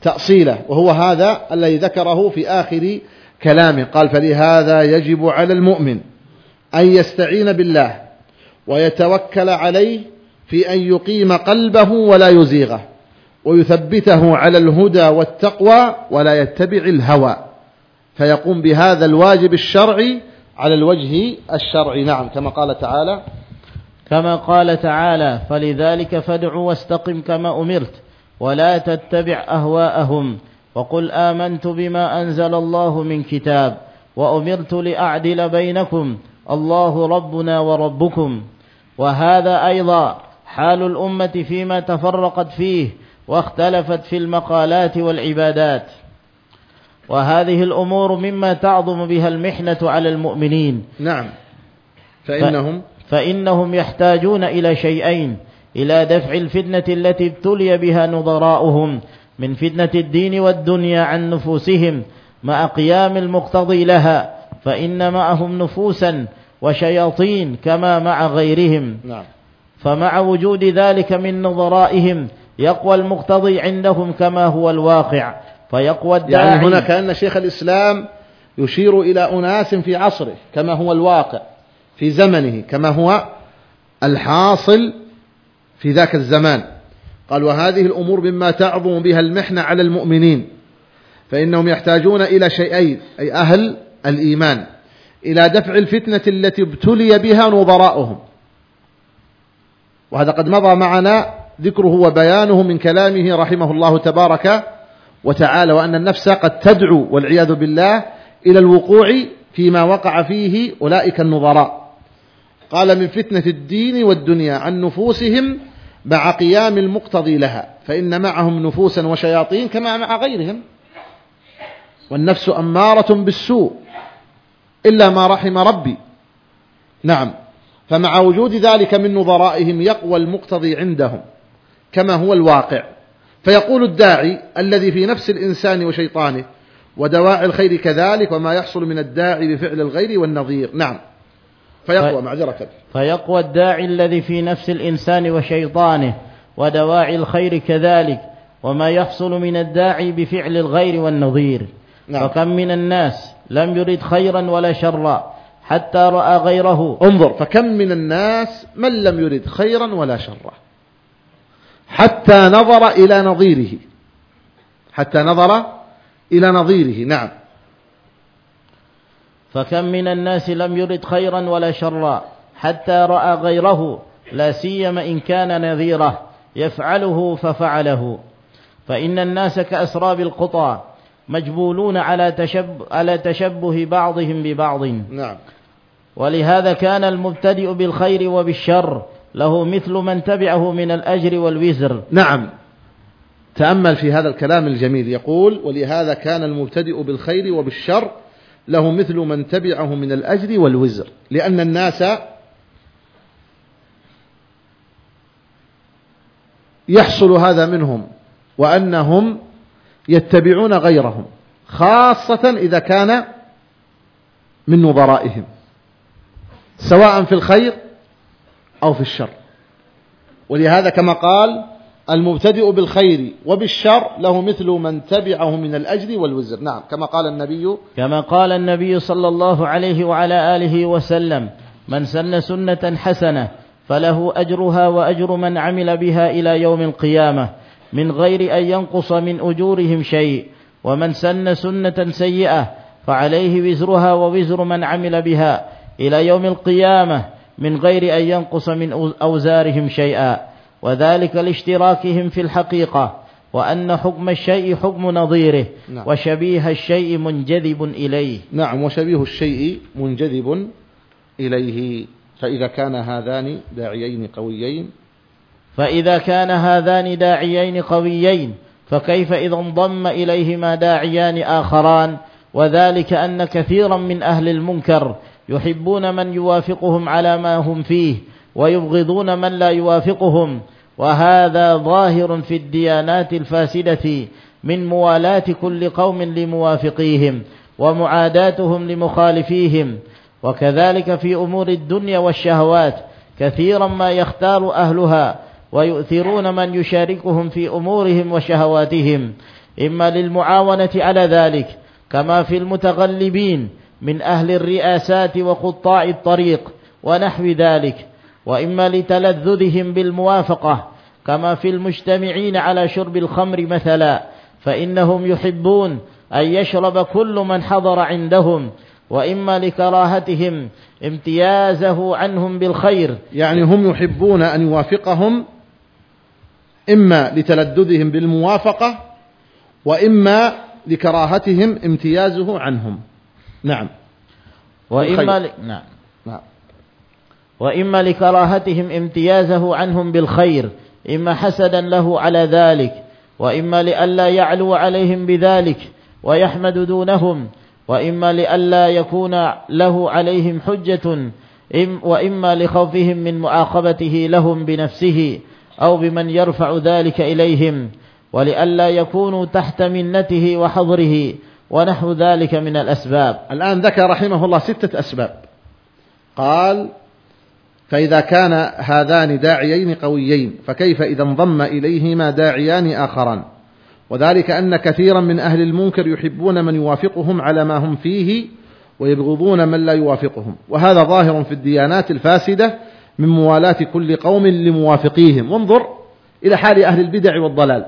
تأصيله وهو هذا الذي ذكره في آخر كلامه قال فلهذا يجب على المؤمن أن يستعين بالله ويتوكل عليه في أن يقيم قلبه ولا يزيغه ويثبته على الهدى والتقوى ولا يتبع الهوى. فيقوم بهذا الواجب الشرعي على الوجه الشرعي. نعم كما قال تعالى كما قال تعالى فلذلك فادع واستقم كما أمرت ولا تتبع أهواءهم وقل آمنت بما أنزل الله من كتاب وأمرت لأعدل بينكم الله ربنا وربكم. وهذا أيضا حال الأمة فيما تفرقت فيه واختلفت في المقالات والعبادات. وهذه الأمور مما تعظم بها المحنة على المؤمنين. نعم. فإنهم فإنهم يحتاجون إلى شيئين إلى دفع الفتنة التي ابتلي بها نظراؤهم من فتنة الدين والدنيا عن نفوسهم مع قيام المقتضي لها فإن معهم نفوسا وشياطين كما مع غيرهم. نعم. فمع وجود ذلك من نظرائهم يقوى المقتضي عندهم كما هو الواقع. فيقوى الداعي. يعني هنا كأن شيخ الإسلام يشير إلى أناس في عصره كما هو الواقع في زمنه كما هو الحاصل في ذاك الزمان. قال وهذه الأمور مما تعظم بها المحنة على المؤمنين فإنهم يحتاجون إلى شيئين أي أهل الإيمان. إلى دفع الفتنة التي ابتلي بها نظراؤهم وهذا قد مضى معنا ذكره وبيانه من كلامه رحمه الله تبارك وتعالى وأن النفس قد تدعو والعياذ بالله إلى الوقوع فيما وقع فيه أولئك النظراء قال من فتنة الدين والدنيا عن نفوسهم مع قيام المقتضي لها فإن معهم نفوسا وشياطين كما مع غيرهم. والنفس أمارة بالسوء إلا ما رحم ربي. نعم. فمع وجود ذلك من نظرائهم يقوى المقتضي عندهم كما هو الواقع. فيقول الداعي الذي في نفس الإنسان وشيطانه ودواعي الخير كذلك وما يحصل من الداعي بفعل الغير والنظير. نعم. فيقوى معذرة فيقوى الداعي الذي في نفس الإنسان وشيطانه ودواعي الخير كذلك وما يحصل من الداعي بفعل الغير والنظير. نعم. فكم من الناس لم يرد خيرا ولا شرا حتى رأى غيره. انظر فكم من الناس من لم يرد خيرا ولا شرا حتى نظر إلى نظيره. حتى نظر إلى نظيره نعم. فكم من الناس لم يرد خيرا ولا شرا حتى رأى غيره. لا سيما إن كان نذيره يفعله ففعله. فإن الناس كأسراب القطى مجبولون على تشب على تشبه بعضهم ببعض. نعم. ولهذا كان المبتدئ بالخير وبالشر. له مثل من تبعه من الأجر والوزر. نعم. تأمل في هذا الكلام الجميل. يقول ولهذا كان المبتدئ بالخير وبالشر. له مثل من تبعه من الأجر والوزر. لأن الناس يحصل هذا منهم. وأنهم يتبعون غيرهم خاصة إذا كان من نظرائهم سواء في الخير أو في الشر. ولهذا كما قال المبتدئ بالخير وبالشر له مثل من تبعه من الأجر والوزر. نعم كما قال النبي كما قال النبي صلى الله عليه وعلى آله وسلم من سن سنة حسنة فله أجرها وأجر من عمل بها إلى يوم القيامة. من غير أن ينقص من أجورهم شيء. ومن سن سنة سيئة فعليه وزرها ووزر من عمل بها إلى يوم القيامة من غير أن ينقص من أوزارهم شيئا. وذلك لاشتراكهم في الحقيقة وأن حكم الشيء حكم نظيره نعم. وشبيه الشيء منجذب إليه. نعم وشبيه الشيء منجذب إليه. فإذا كان هذان داعيين قويين فإذا كان هذان داعيين قويين فكيف إذا انضم إليهما داعيان آخران؟ وذلك أن كثيرا من أهل المنكر يحبون من يوافقهم على ما هم فيه ويبغضون من لا يوافقهم. وهذا ظاهر في الديانات الفاسدة من موالاة كل قوم لموافقيهم ومعاداتهم لمخالفيهم. وكذلك في أمور الدنيا والشهوات كثيرا ما يختار أهلها ويؤثرون من يشاركهم في أمورهم وشهواتهم. إما للمعاونة على ذلك كما في المتغلبين من أهل الرئاسات وقطاع الطريق ونحو ذلك. وإما لتلذذهم بالموافقة كما في المجتمعين على شرب الخمر مثلا. فإنهم يحبون أن يشرب كل من حضر عندهم. وإما لكراهتهم امتيازه عنهم بالخير. يعني هم يحبون أن يوافقهم إما لتلذذهم بالموافقة وإما لكراهتهم امتيازه عنهم. نعم. وإما ل... نعم. نعم وإما لكراهتهم امتيازه عنهم بالخير إما حسدا له على ذلك وإما لئلا يعلو عليهم بذلك ويحمد دونهم وإما لئلا يكون له عليهم حجة وإما لخوفهم من معاقبته لهم بنفسه. أو بمن يرفع ذلك إليهم ولئلا يكونوا تحت منته وحظره ونحو ذلك من الأسباب. الآن ذكر رحمه الله ستة أسباب. قال فإذا كان هذان داعيين قويين فكيف إذا انضم إليهما داعيان آخران؟ وذلك أن كثيرا من أهل المنكر يحبون من يوافقهم على ما هم فيه ويبغضون من لا يوافقهم. وهذا ظاهر في الديانات الفاسدة من موالاة كل قوم لموافقيهم. وانظر إلى حال أهل البدع والضلال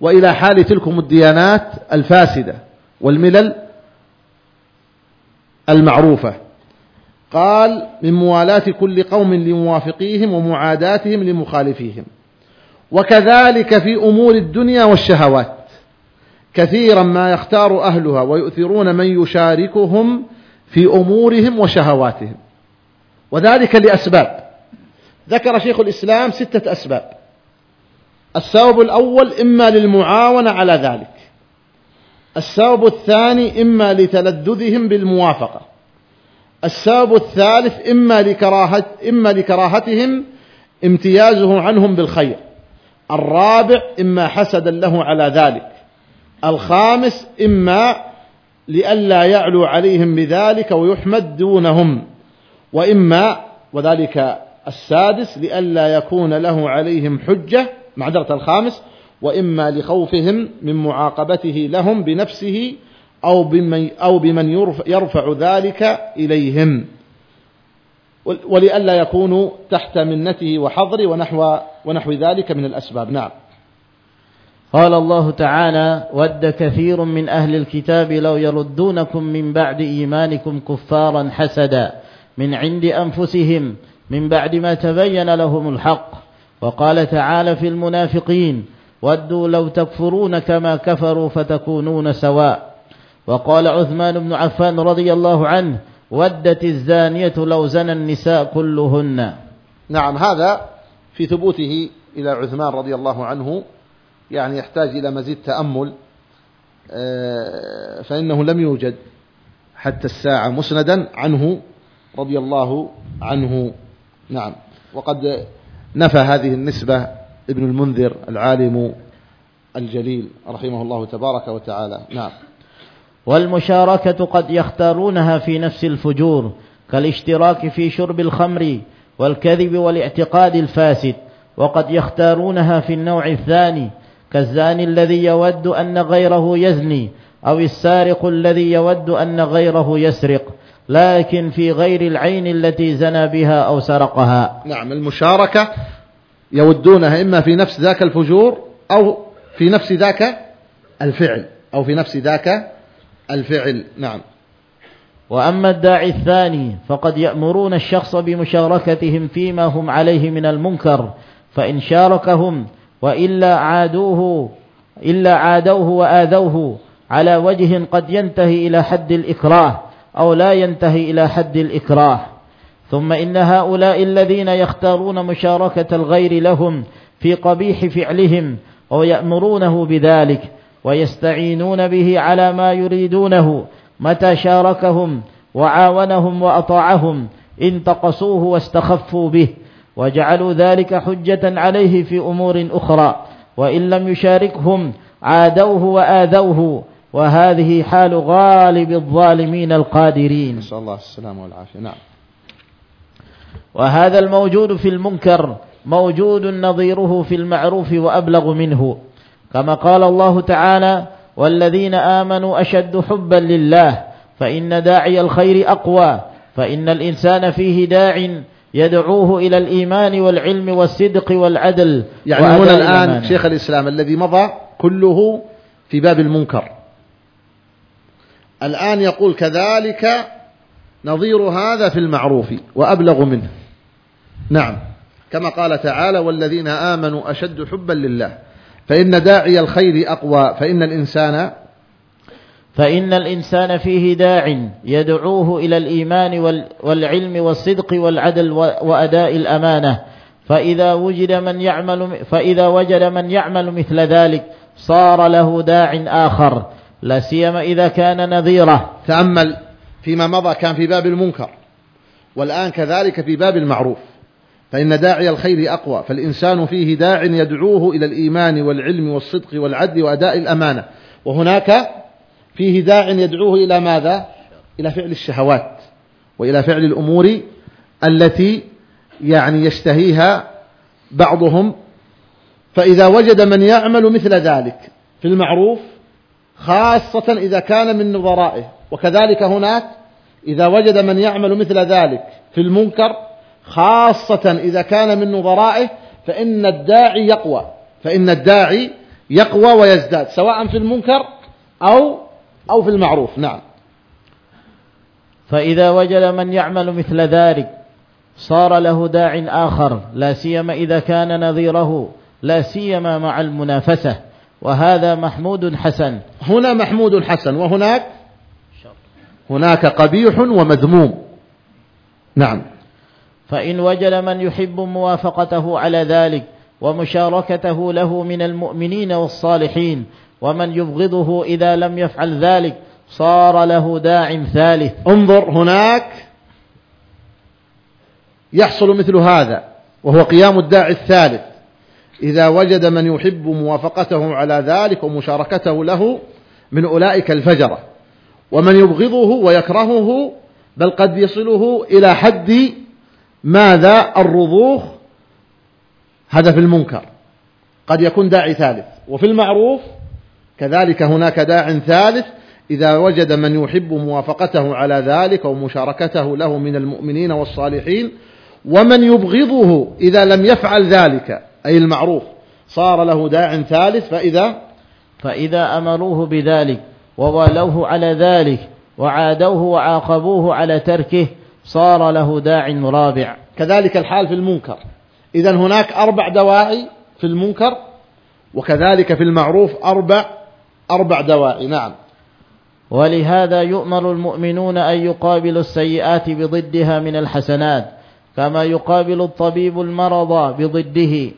وإلى حال تلكم الديانات الفاسدة والملل المعروفة. قال من موالاة كل قوم لموافقيهم ومعاداتهم لمخالفيهم. وكذلك في أمور الدنيا والشهوات. كثيرا ما يختار أهلها ويؤثرون من يشاركهم في أمورهم وشهواتهم. وذلك لأسباب. ذكر شيخ الإسلام ستة أسباب. السبب الأول إما للمعاونة على ذلك. السبب الثاني إما لتلذذهم بالموافقة. السبب الثالث إما, لكراهة إما لكراهتهم امتيازه عنهم بالخير. الرابع إما حسدا له على ذلك. الخامس إما لئلا يعلو عليهم بذلك ويحمد دونهم وإما وذلك السادس لئلا يكون له عليهم حجة معذرة الخامس وإما لخوفهم من معاقبته لهم بنفسه أو بمن, أو بمن يرفع ذلك إليهم. ولئلا يكونوا تحت منته وحظر ونحو, ونحو ذلك من الأسباب. نعم. قال الله تعالى ود كثير من أهل الكتاب لو يردونكم من بعد إيمانكم كفارا حسدا. من عند أنفسهم من بعد ما تبين لهم الحق. وقال تعالى في المنافقين ودوا لو تكفرون كما كفروا فتكونون سواء. وقال عثمان بن عفان رضي الله عنه ودت الزانية لو زنى النساء كلهن. نعم هذا في ثبوته إلى عثمان رضي الله عنه يعني يحتاج إلى مزيد تأمل آه، فإنه لم يوجد حتى الساعة مسندا عنه رضي الله عنه. نعم. وقد نفى هذه النسبة ابن المنذر العالم الجليل رحمه الله تبارك وتعالى. نعم. والمشاركة قد يختارونها في نفس الفجور كالاشتراك في شرب الخمر والكذب والاعتقاد الفاسد وقد يختارونها في النوع الثاني كالزاني الذي يود أن غيره يزني أو السارق الذي يود أن غيره يسرق. لكن في غير العين التي زنى بها أو سرقها. نعم المشاركة يودونها إما في نفس ذاك الفجور أو في نفس ذاك الفعل أو في نفس ذاك الفعل. نعم. وأما الداعي الثاني فقد يأمرون الشخص بمشاركتهم فيما هم عليه من المنكر فإن شاركهم وإلا عادوه إلا عادوه وآذوه على وجه قد ينتهي إلى حد الإكراه. أو لا ينتهي إلى حد الإكراه. ثم إن هؤلاء الذين يختارون مشاركة الغير لهم في قبيح فعلهم ويأمرونه بذلك ويستعينون به على ما يريدونه متى شاركهم وعاونهم وأطاعهم انتقصوه واستخفوا به وجعلوا ذلك حجة عليه في أمور أخرى وإن لم يشاركهم عادوه وآذوه وهذه حال غالب الظالمين القادرين. نسأل الله السلامة والعافية. نعم. وهذا الموجود في المنكر موجود نظيره في المعروف وأبلغ منه. كما قال الله تعالى والذين آمنوا أشد حبا لله فإن داعي الخير أقوى فإن الإنسان فيه داع يدعوه إلى الإيمان والعلم والصدق والعدل يعني هنا الآن. شيخ الإسلام الذي مضى كله في باب المنكر. الآن يقول كذلك نظير هذا في المعروف وأبلغ منه. نعم. كما قال تعالى والذين آمنوا أشد حبا لله. فإن داعي الخير أقوى. فإن الإنسان فإن الإنسان فيه داع يدعوه إلى الإيمان والعلم والصدق والعدل وأداء الأمانة. فإذا وجد من يعمل فإذا وجد من يعمل مثل ذلك صار له داع آخر. لا سيما إذا كان نظيره تأمل فيما مضى كان في باب المنكر والآن كذلك في باب المعروف. فإن داعي الخير أقوى فالإنسان فيه داع يدعوه إلى الإيمان والعلم والصدق والعدل وأداء الأمانة. وهناك فيه داع يدعوه إلى ماذا؟ إلى فعل الشهوات وإلى فعل الأمور التي يعني يشتهيها بعضهم. فإذا وجد من يعمل مثل ذلك في المعروف خاصة إذا كان من نظرائه. وكذلك هناك إذا وجد من يعمل مثل ذلك في المنكر خاصة إذا كان من نظرائه فإن الداعي يقوى. فإن الداعي يقوى ويزداد سواء في المنكر أو أو في المعروف. نعم. فإذا وجد من يعمل مثل ذلك صار له داع آخر لا سيما إذا كان نظيره لا سيما مع المنافسة. وهذا محمود حسن. هنا محمود حسن وهناك هناك قبيح ومذموم. نعم. فإن وجد من يحب موافقته على ذلك ومشاركته له من المؤمنين والصالحين ومن يبغضه إذا لم يفعل ذلك صار له داع ثالث. انظر هناك يحصل مثل هذا وهو قيام الداعي الثالث. إذا وجد من يحب موافقته على ذلك ومشاركته له من أولئك الفجرة. ومن يبغضه ويكرهه بل قد يصله إلى حد ماذا؟ الرضوخ. هذا في المنكر. قد يكون داعي ثالث. وفي المعروف كذلك هناك داع ثالث. إذا وجد من يحب موافقته على ذلك ومشاركته له من المؤمنين والصالحين. ومن يبغضه إذا لم يفعل ذلك أي المعروف. صار له داع ثالث فإذا؟ فإذا أمروه بذلك ووالوه على ذلك وعادوه وعاقبوه على تركه صار له داع رابع. كذلك الحال في المنكر. إذا هناك أربع دواعي في المنكر وكذلك في المعروف أربع أربع دواعي. نعم. ولهذا يؤمر المؤمنون أن يقابلوا السيئات بضدها من الحسنات كما يقابل الطبيب المرض بضده.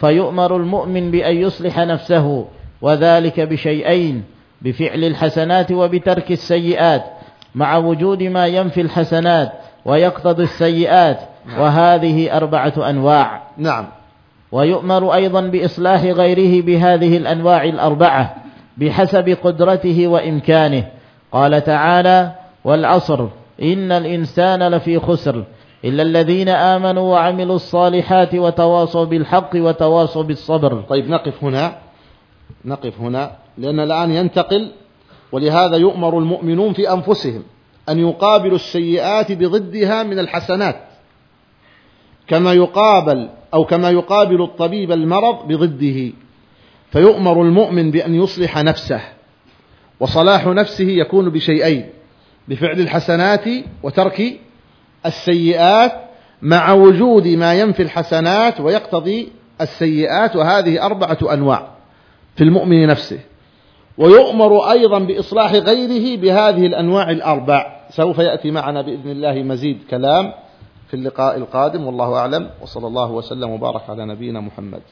فيؤمر المؤمن بأن يصلح نفسه وذلك بشيئين بفعل الحسنات وبترك السيئات مع وجود ما ينفي الحسنات ويقتضي السيئات نعم. وهذه أربعة أنواع. نعم. ويؤمر أيضا بإصلاح غيره بهذه الأنواع الأربعة بحسب قدرته وإمكانه. قال تعالى والعصر إن الإنسان لفي خسر. إلا الذين آمنوا وعملوا الصالحات وتواصوا بالحق وتواصوا بالصبر. طيب نقف هنا. نقف هنا لأن الآن ينتقل ولهذا يؤمر المؤمنون في أنفسهم أن يقابلوا السيئات بضدها من الحسنات كما يقابل أو كما يقابل الطبيب المرض بضده. فيؤمر المؤمن بأن يصلح نفسه وصلاح نفسه يكون بشيئين بفعل الحسنات وترك السيئات مع وجود ما ينفي الحسنات ويقتضي السيئات وهذه أربعة أنواع في المؤمن نفسه. ويؤمر أيضا بإصلاح غيره بهذه الأنواع الأربع. سوف يأتي معنا بإذن الله مزيد كلام في اللقاء القادم والله أعلم. وصلى الله وسلم وبارك على نبينا محمد.